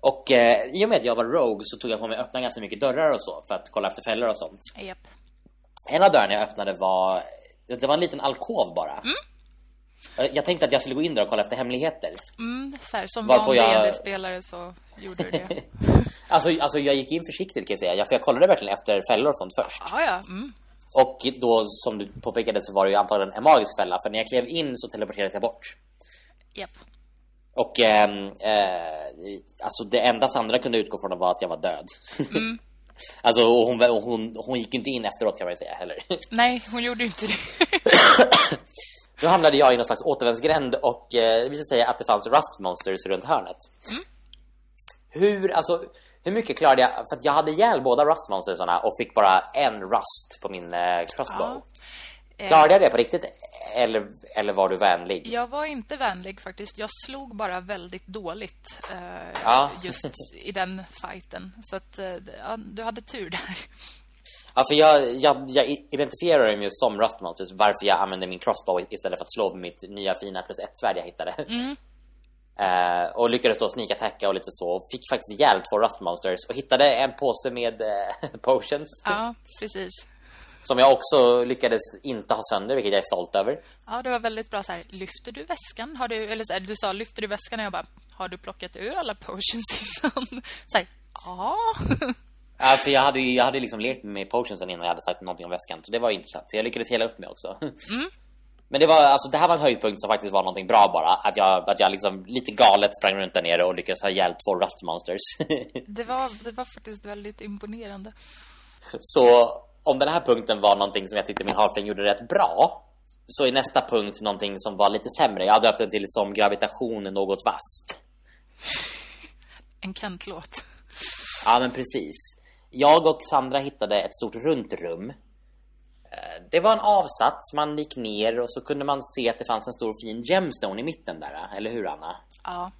Och eh, i och med att jag var rogue så tog jag på mig att öppna ganska mycket dörrar och så för att kolla efter fällor och sånt. Japp. En av dörrarna jag öppnade var det var en liten alkov bara. Eh, Jag tänkte att jag skulle gå in där och kolla efter hemligheter. Mm, så här, som Varpå van jag- D&D-spelare så gjorde du det. Alltså, alltså jag gick in försiktigt kan jag säga. Jag, för jag kollade verkligen efter fällor och sånt först. ja, ja. Mm. Och då som du påpekade så var det ju antagligen en magisk fälla. För när jag klev in så teleporterades jag bort. Japp. Och ehm, eh, alltså det enda Sandra kunde utgå från var att jag var död. alltså och hon, och hon, hon gick inte in efteråt kan man ju säga heller. Nej, hon gjorde inte det. Då hamnade jag i någon slags återvändsgränd och eh, det visade sig att det fanns rust monsters runt hörnet. Hur, alltså, hur mycket klarade jag? För jag hade ihjäl båda rust monstersarna och fick bara en rust på min eh, crossbow. Ja. Klarade jag det på riktigt? Eller, eller var du vänlig? Jag var inte vänlig faktiskt. Jag slog bara väldigt dåligt eh, Ja. just i den fighten. Så att eh, ja, du hade tur där. Ja, för jag, jag, jag identifierar dem ju som rust monsters varför jag använde min crossbow istället för att slå med mitt nya fina plus ett svärd jag hittade. Eh, och lyckades då sneak attacka och lite så. Och fick faktiskt ihjäl två rust monsters och hittade en påse med eh, potions. Ja, precis. Som jag också lyckades inte ha sönder, vilket jag är stolt över. Ja, det var väldigt bra så här. Lyfter du väskan? Har du eller så här, du sa lyfter du väskan och jag bara har du plockat ur alla potions innan? Så här, ja. Ja, för jag hade, jag hade liksom lekt med potionsen innan jag hade sagt någonting om väskan. Så det var intressant. Så jag lyckades hela upp mig också. Men det var, alltså det här var en höjdpunkt som faktiskt var någonting bra bara. Att jag, att jag liksom lite galet sprang runt där nere och lyckades ha ihjäl två rust monsters. Det var, det var faktiskt väldigt imponerande. Så om den här punkten var någonting som jag tyckte min halfling gjorde rätt bra så är nästa punkt någonting som var lite sämre. Jag har döpt den till som gravitation något vasst. En Kent-låt. Ja, men precis. Jag och Sandra hittade ett stort runt rum. Det var en avsats, man gick ner och så kunde man se att det fanns en stor fin gemstone i mitten där, eller hur Anna? Ja.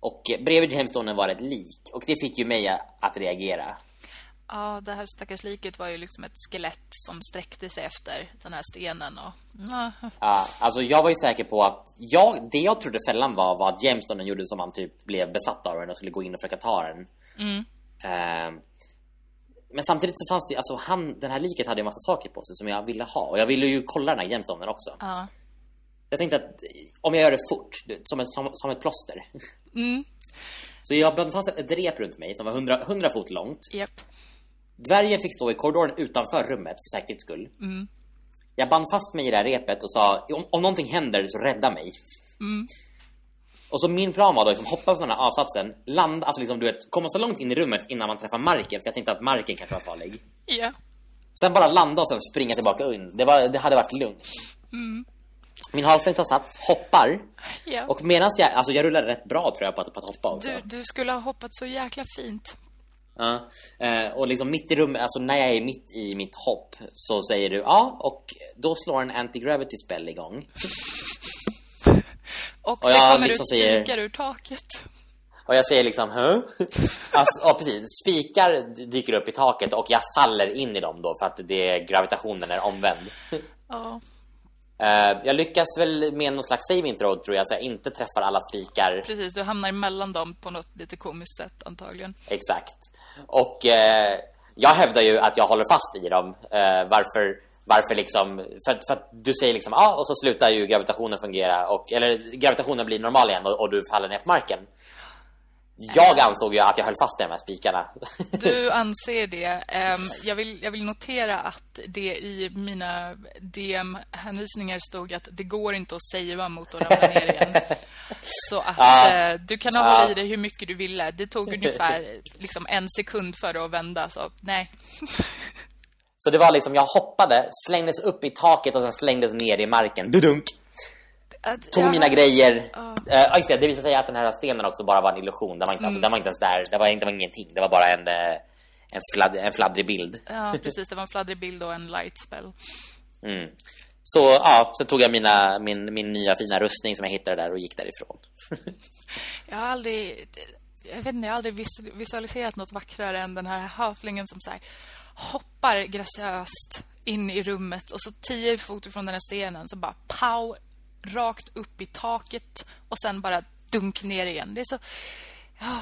Och bredvid gemstonen var ett lik och det fick ju mig att reagera. Ja, det här stackars liket var ju liksom ett skelett som sträckte sig efter den här stenen och... Ja, alltså jag var ju säker på att jag, det jag trodde fällan var var att gemstonen gjorde som han typ blev besatt av den och skulle gå in och försöka ta den. Eh, men samtidigt så fanns det ju, alltså han, den här liket hade en massa saker på sig som jag ville ha och jag ville ju kolla den här gemstonen också. ja. Jag tänkte att om jag gör det fort, som ett, som, som ett plåster. Så jag det fanns ett rep runt mig som var 100, 100 fot långt. Japp. Dvärgen fick stå i korridoren utanför rummet för säkerhets skull. Jag band fast mig i det här repet och sa om, om någonting händer så rädda mig. Och så min plan var då liksom hoppa från den här avsatsen, landa, alltså liksom du vet, komma så långt in i rummet innan man träffar marken för jag tänkte att marken kanske var farlig. Ja. Sen bara landa och sen springa tillbaka in. Det, var, det hade varit lugnt. Min halfling tar sats, hoppar. ja. Och medan jag, alltså jag rullade rätt bra tror jag på att, på att hoppa också. Du, du skulle ha hoppat så jäkla fint. Ja, eh, och liksom mitt i rummet, alltså när jag är mitt i mitt hopp så säger du ja och då slår en anti-gravity spell igång. Och, Och det kommer liksom ut säger- spikar ur taket. Och jag säger liksom huh? Alltså, ja precis, spikar dyker upp i taket och jag faller in i dem då för att det, gravitationen är omvänd. Ja. Eh, jag lyckas väl med någon slags saving throw tror jag så jag inte träffar alla spikar Precis, du hamnar emellan dem på något lite komiskt sätt antagligen. Exakt. Och eh, jag hävdar ju att jag håller fast i dem. Eh, varför, varför liksom... För, att- för att du säger liksom ja, och så slutar ju gravitationen fungera. Och, eller gravitationen blir normal igen och, och du faller ner på marken. Jag ansåg ju att jag höll fast i de här spikarna. Du anser det. Jag, vill, jag vill notera att det i mina DM-hänvisningar stod att det går inte att savea mot att ramla ner igen. Så att Ja. eh, du kan ha Ja. hållit i dig hur mycket du ville. Det tog ungefär liksom, en sekund för att vända, så nej. Så det var liksom, jag hoppade, slängdes upp i taket och sen slängdes ner i marken. Dudunk! Tog mina grejer. Ja, just det, det visade sig att den här stenen också bara var en illusion. Den var inte, alltså, den var inte ens där. Det var, inte- det var ingenting. Det var bara en, eh, en, fladd, en fladdrig bild. Ja, precis. Det var en fladdrig bild och en light spell. Mm. Så ja, så tog jag mina, min, min nya fina rustning som jag hittade där och gick därifrån. Jag har aldrig... Jag vet inte, jag har aldrig vis- visualiserat något vackrare än den här havlingen som så här hoppar graciöst in i rummet och så tio fot ifrån den här stenen så bara pow rakt upp i taket och sen bara dunk ner igen. Det är så... Ja,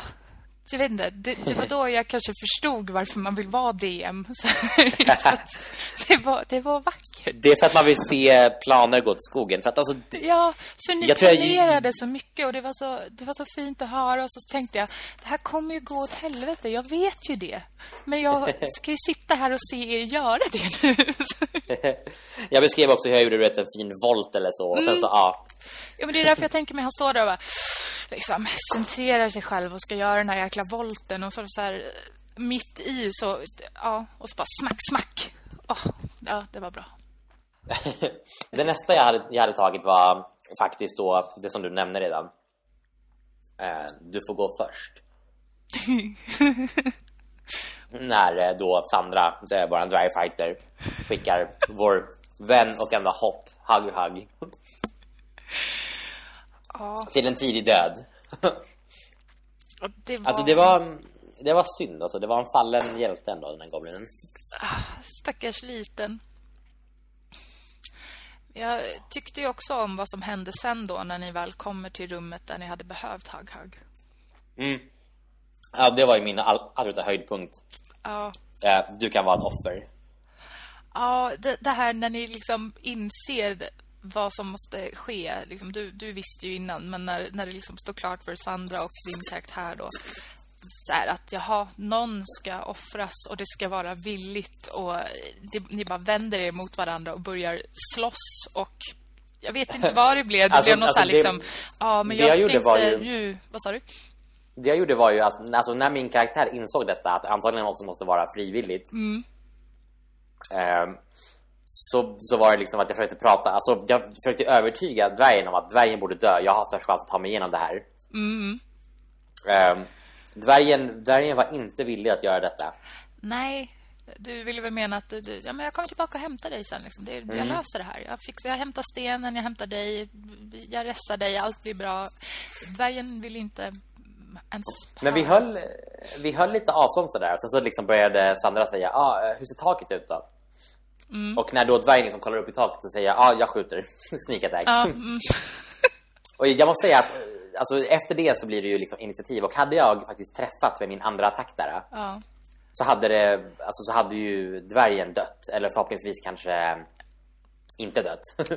jag vet inte. Det, det var då jag kanske förstod varför man vill vara DM. Det, var, det var vackert. Det är för att man vill se planer gå till skogen. För att alltså, Ja, för ni Jag tror jag- planerade så mycket och det var så, det var så fint att höra. Och så tänkte jag, det här kommer ju gå åt helvete. Jag vet ju det. Men jag ska ju sitta här och se er göra det nu. jag beskrev också hur jag gjorde vet, en fin volt eller så. Och sen så, ja. ja, men det är därför jag tänker mig, han står där och bara, liksom, centrerar sig själv och ska göra den här jäkla volten. Och så, så här, mitt i så, ja, och så bara smack, smack. Åh, ja, det var bra. Det nästa jag hade, jag hade tagit var faktiskt då det som du nämnde redan. Eh, du får gå först. När eh, då Sandra, våran dvärgfighter, skickar vår vän och enda hopp, Hugg Hugg, Ja, till en tidig död. det var... Alltså det var, det var synd alltså. Det var en fallen hjälte ändå, den här goblinen. Stackars liten. Jag tyckte ju också om vad som hände sen då när ni väl kommer till rummet där ni hade behövt hugg-hugg. Mm. Ja, det var ju min absoluta höjdpunkt. Ja, Eh, du kan vara ett offer. ja det, det här när ni liksom inser vad som måste ske. Liksom, du, du visste ju innan, men när, när det liksom står klart för Sandra och din karaktär då. Så här, att jaha, någon ska offras och det ska vara villigt och det, ni bara vänder er mot varandra och börjar slåss och jag vet inte vad det blev. Det Alltså- blev något så här alltså, liksom, ja men det jag, jag gjorde var ju- nu, vad sa du? Det jag gjorde var ju alltså, alltså när min karaktär insåg detta att antagligen också måste vara frivilligt. Mm. ehm, så, så var det liksom att jag försökte prata, alltså jag försökte övertyga dvärgen om att dvärgen borde dö. Jag har störst chans att ta mig igenom det här. Mm. Ehm, dvärgen, dvärgen var inte villig att göra detta. Nej, du ville väl mena att du, ja, men jag kommer tillbaka och hämtar dig sen. Liksom. Det, Mm. Jag löser det här. Jag, fixar, jag hämtar stenen, jag hämtar dig, jag ressar dig, allt blir bra. Dvärgen vill inte ens... Men vi höll, vi höll lite avstånd sådär. Sen så liksom började Sandra säga, ah, hur ser taket ut då? Och när då dvärgen liksom kollar upp i taket så säger jag, ah, jag skjuter. Sneak attack. Ja, mm, Och jag måste säga att alltså, efter det så blir det ju liksom initiativ. Och hade jag faktiskt träffat med min andra attack där ja. så hade det, alltså så hade ju dvärgen dött. Eller förhoppningsvis kanske inte dött.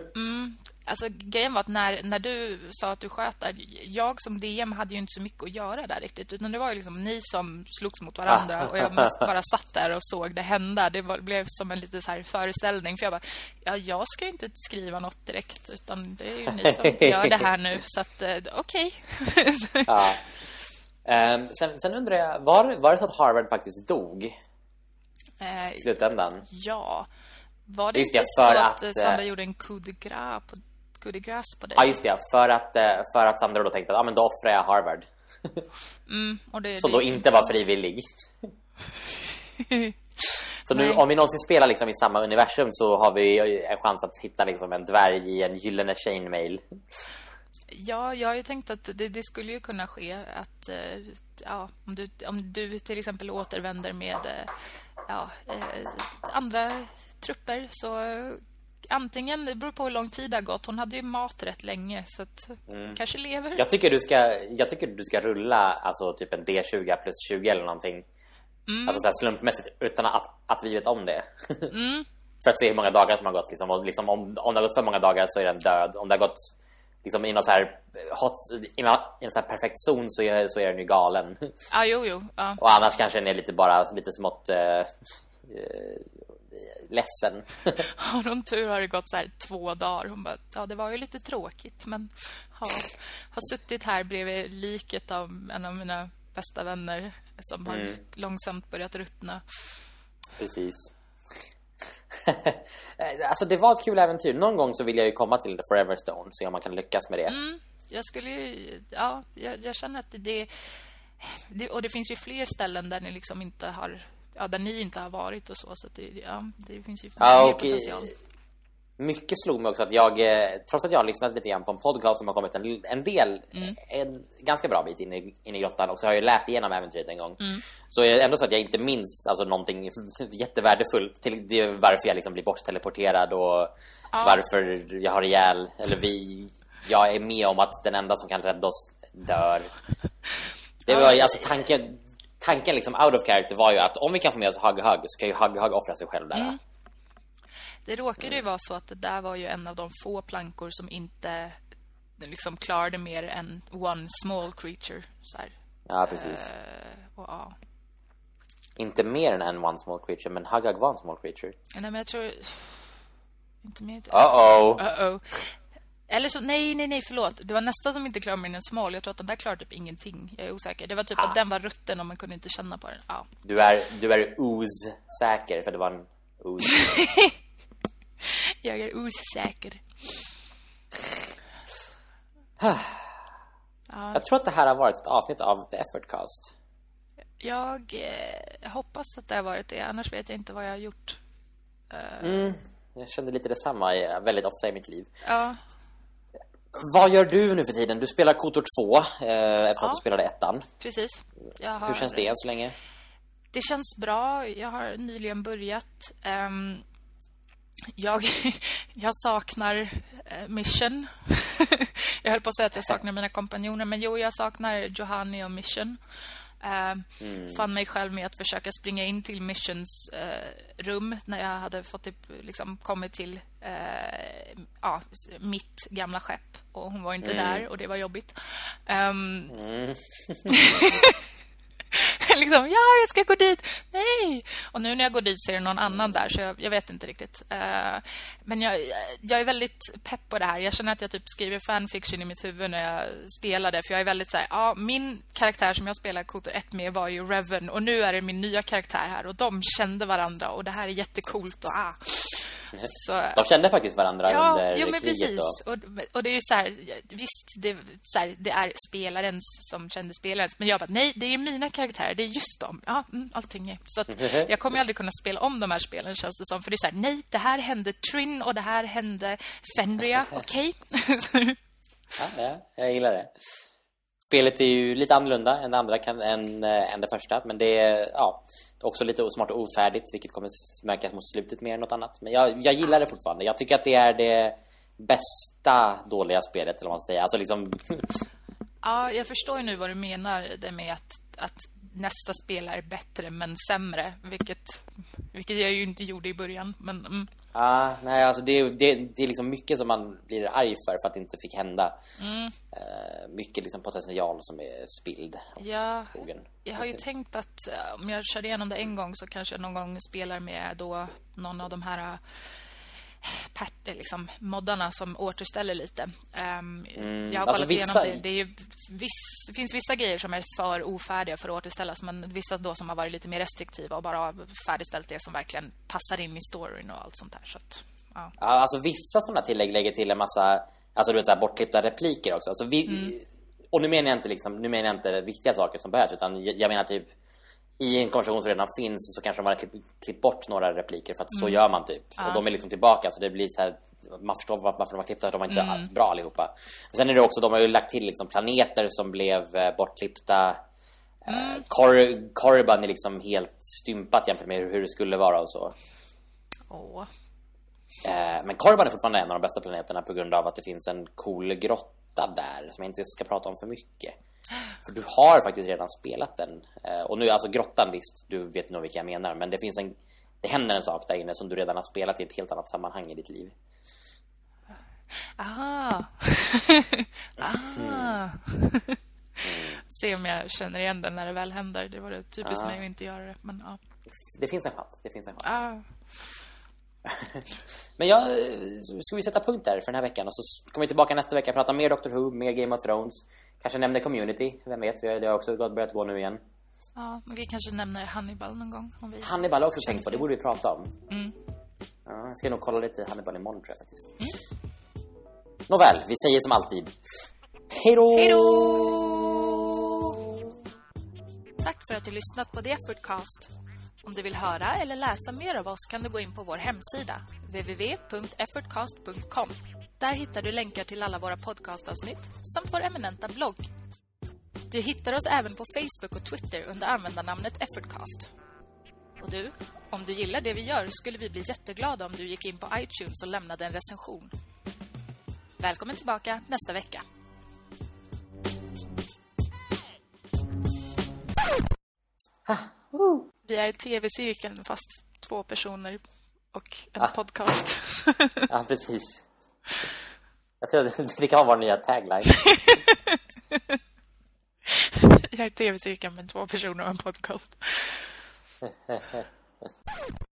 Alltså grejen var att när, när du sa att du sköt där, jag som DM hade ju inte så mycket att göra där riktigt. Utan det var ju liksom ni som slogs mot varandra och jag mest bara satt där och såg det hända. Det var, blev som en liten så här föreställning. För jag bara, ja jag ska ju inte skriva något direkt utan det är ju ni som gör det här nu. Så att, eh, okej. ja. Ehm, sen, sen undrar jag, var, var det så att Harvard faktiskt dog Eh, i slutändan? ja. Var det Just inte så att, att, Sandra eh, gjorde en coup de gras på, coup de gras på dig? Ja just det, för att, eh, för att Sandra då tänkte att ah, men då offrar jag Harvard. Och det, Som det- då inte var frivillig. Så nu Nej. om vi någonsin spelar liksom i samma universum så har vi en chans att hitta liksom en dvärg i en gyllene chainmail. Ja, jag har ju tänkt att det, det skulle ju kunna ske att eh, ja, om, du, om du till exempel återvänder med eh, ja, andra trupper så antingen, det beror på hur lång tid det har gått. Hon hade ju mat rätt länge så att kanske lever. Jag tycker du ska, jag tycker du ska rulla alltså typ en D20 plus 20 eller någonting. Alltså så slumpmässigt utan att, att vi vet om det. för att se hur många dagar som har gått. Liksom. Och liksom, om, om det har gått för många dagar så är den död. Om det har gått liksom, i någon så här hot, i en, i en så perfekt zon så är, så är den ju galen. Ja, jo, jo. Ja. Och annars kanske den är lite bara lite smått eh, eh, ledsen. Har hon tur har det gått så här två dagar. Hon bara, ja det var ju lite tråkigt men ja, har suttit här bredvid liket av en av mina bästa vänner som har långsamt börjat ruttna. Precis. alltså det var ett kul äventyr. Någon gång så vill jag ju komma till The Forever Stone. Se om man kan lyckas med det. Mm, jag skulle ju... Ja, jag, jag känner att det, det... Och det finns ju fler ställen där ni liksom inte har... Ja, där ni inte har varit och så. Så det, ja, det finns ju Ja, mer och potential. mycket slog mig också att jag, eh, trots att jag har lyssnat lite grann på en podcast som har kommit en, en del, Mm. en ganska bra bit in i, in i grottan och så har jag läst igenom äventyret en gång. Mm. Så är det ändå så att jag inte minns alltså, någonting jättevärdefullt till det varför jag liksom blir bortteleporterad och varför jag har ihjäl, eller vi, jag är med om att den enda som kan rädda oss dör. Det var alltså tanken, tanken liksom out of character var ju att om vi kan få med oss Hug Hug så kan ju Hug Hug offra sig själv där. Mm. Det råkade ju vara så att det där var ju en av de få plankor som inte liksom klarade mer än one small creature. Så här. Ja, precis. Eh, och, ja. Inte mer än en one small creature, men Hug var en small creature. Nej, men jag tror... Inte mer... Uh-oh. Uh-oh. Eller så, nej, nej, nej, förlåt. Det var nästan som inte klarade än en smal. Jag tror att den där klarade typ ingenting. Jag är osäker. Det var typ Ah. att den var rutten och man kunde inte känna på den. Ja. Du är, du är ooze-säker, för det var en ooze. Jag är osäker. Jag tror att det här har varit ett avsnitt av The Effort Cast. Jag eh, hoppas att det har varit det. Annars vet jag inte vad jag har gjort. Jag kände lite detsamma i- väldigt ofta i mitt liv. Ja, Vad gör du nu för tiden? Du spelar Kotor 2 eh, efter att du spelade ettan. precis. Har, Hur känns det än så länge? Det känns bra. Jag har nyligen börjat. Ehm, jag, jag saknar eh, Mission. jag höll på att säga att jag saknar mina kompanjoner, men jo, jag saknar Johanni och Mission. Ehm, Fann mig själv med att försöka springa in till Missions eh, rum när jag hade fått typ, liksom, kommit till eh, ja, mitt gamla skepp. Och hon var inte där och det var jobbigt. Ehm, liksom, ja, jag ska gå dit. Nej! Och nu när jag går dit så är det någon annan där, så jag, jag vet inte riktigt. Uh, men jag, jag är väldigt pepp på det här. Jag känner att jag typ skriver fanfiction i mitt huvud när jag spelar det. För jag är väldigt så här, ja, min karaktär som jag spelar Kotor 1 med var ju Reven. Och nu är det min nya karaktär här. Och de kände varandra. Och det här är jättekult. Och, ah. Så, De kände faktiskt varandra Ja, under jo, men kriget. precis. Och... Och, det är ju så här, visst, det, så här, det är spelarens som kände spelarens. Men jag bara, nej, det är mina karaktärer, det är just dem. Ja, mm, allting är. Så jag kommer aldrig kunna spela om de här spelen, känns det som. För det är så här, nej, det här hände Trin och det här hände Fenria, okej? Ja, ja, jag gillar det. Spelet är ju lite annorlunda än det andra än, eh, än det första, men det är ja, också lite osmart och ofärdigt, vilket kommer märkas mot slutet mer än något annat. Men jag, jag gillar det fortfarande. Jag tycker att det är det bästa dåliga spelet, eller vad man säger. Alltså liksom, ja, jag förstår ju nu vad du menar det med att, att nästa spel är bättre men sämre. Vilket, vilket jag ju inte gjorde i början. Men mm, ah, nej, alltså det, är- det, det är liksom mycket som man blir arg för för att det inte fick hända. Eh, mycket liksom potential som är spilld åt Ja. skogen. Jag har ju tänkt att eh, om jag kör igenom det en gång så kanske jag någon gång spelar med då någon av de här liksom, moddarna som återställer lite. Ehm, Jag har alltså kollat vissa- igenom det. Det, viss, det finns vissa grejer som är för ofärdiga för att återställas men vissa då som har varit lite mer restriktiva och bara har färdigställt det som verkligen passar in i storyn och allt sånt där. Så att, ja. Alltså vissa sådana tillägg lägger till en massa Alltså du vet såhär bortklippta repliker också alltså, vi, Och nu menar jag inte liksom Nu menar inte viktiga saker som behövs Utan jag menar typ I en konversation som redan finns Så kanske de har klippt, klippt bort några repliker För att så gör man typ. Och de är liksom tillbaka Så det blir så här Man förstår var- varför de har klippt det De var inte bra allihopa. Men sen är det också De har ju lagt till liksom planeter som blev eh, bortklippta. Mm. Cor Corriban är liksom helt stympat jämfört med hur, det skulle vara och så. Åh. Eh, Men Korban är fortfarande en av de bästa planeterna på grund av att det finns en cool grotta där som jag inte ska prata om för mycket. För du har faktiskt redan spelat den. Eh, Och nu, alltså grottan visst, du vet nog vilka jag menar. Men det finns en, det händer en sak där inne som du redan har spelat i ett helt annat sammanhang i ditt liv. Ah. ah. Se om jag känner igen den när det väl händer. Det var det typiskt mig att inte göra det. Men ja. Det finns en chans, det finns en chans. Ah. Men jag, eh, ska vi sätta punkt där för den här veckan och så kommer vi tillbaka nästa vecka och prata mer Doctor Who, mer Game of Thrones. Kanske nämner Community, vem vet, det har också gått- börjat gå nu igen. Ja, men vi kanske nämner Hannibal någon gång. Om vi... Hannibal har också tänkt på, det borde vi prata om. Ja, jag ska nog kolla lite Hannibal imorgon tror jag faktiskt. Nåväl, vi säger som alltid. Hej då! Hej då! Tack för att du lyssnat på The Effortcast. Om du vill höra eller läsa mer av oss kan du gå in på vår hemsida www.effortcast.com. Där hittar du länkar till alla våra podcastavsnitt samt vår eminenta blogg. Du hittar oss även på Facebook och Twitter under användarnamnet Effortcast. Och du, om du gillar det vi gör skulle vi bli jätteglada om du gick in på iTunes och lämnade en recension. Välkommen tillbaka nästa vecka. Vi är tv-cirkeln fast två personer och en Ah. podcast. Ja, precis. Jag tror det kan vara nya tagline. Vi är tv-cirkeln med två personer och en podcast.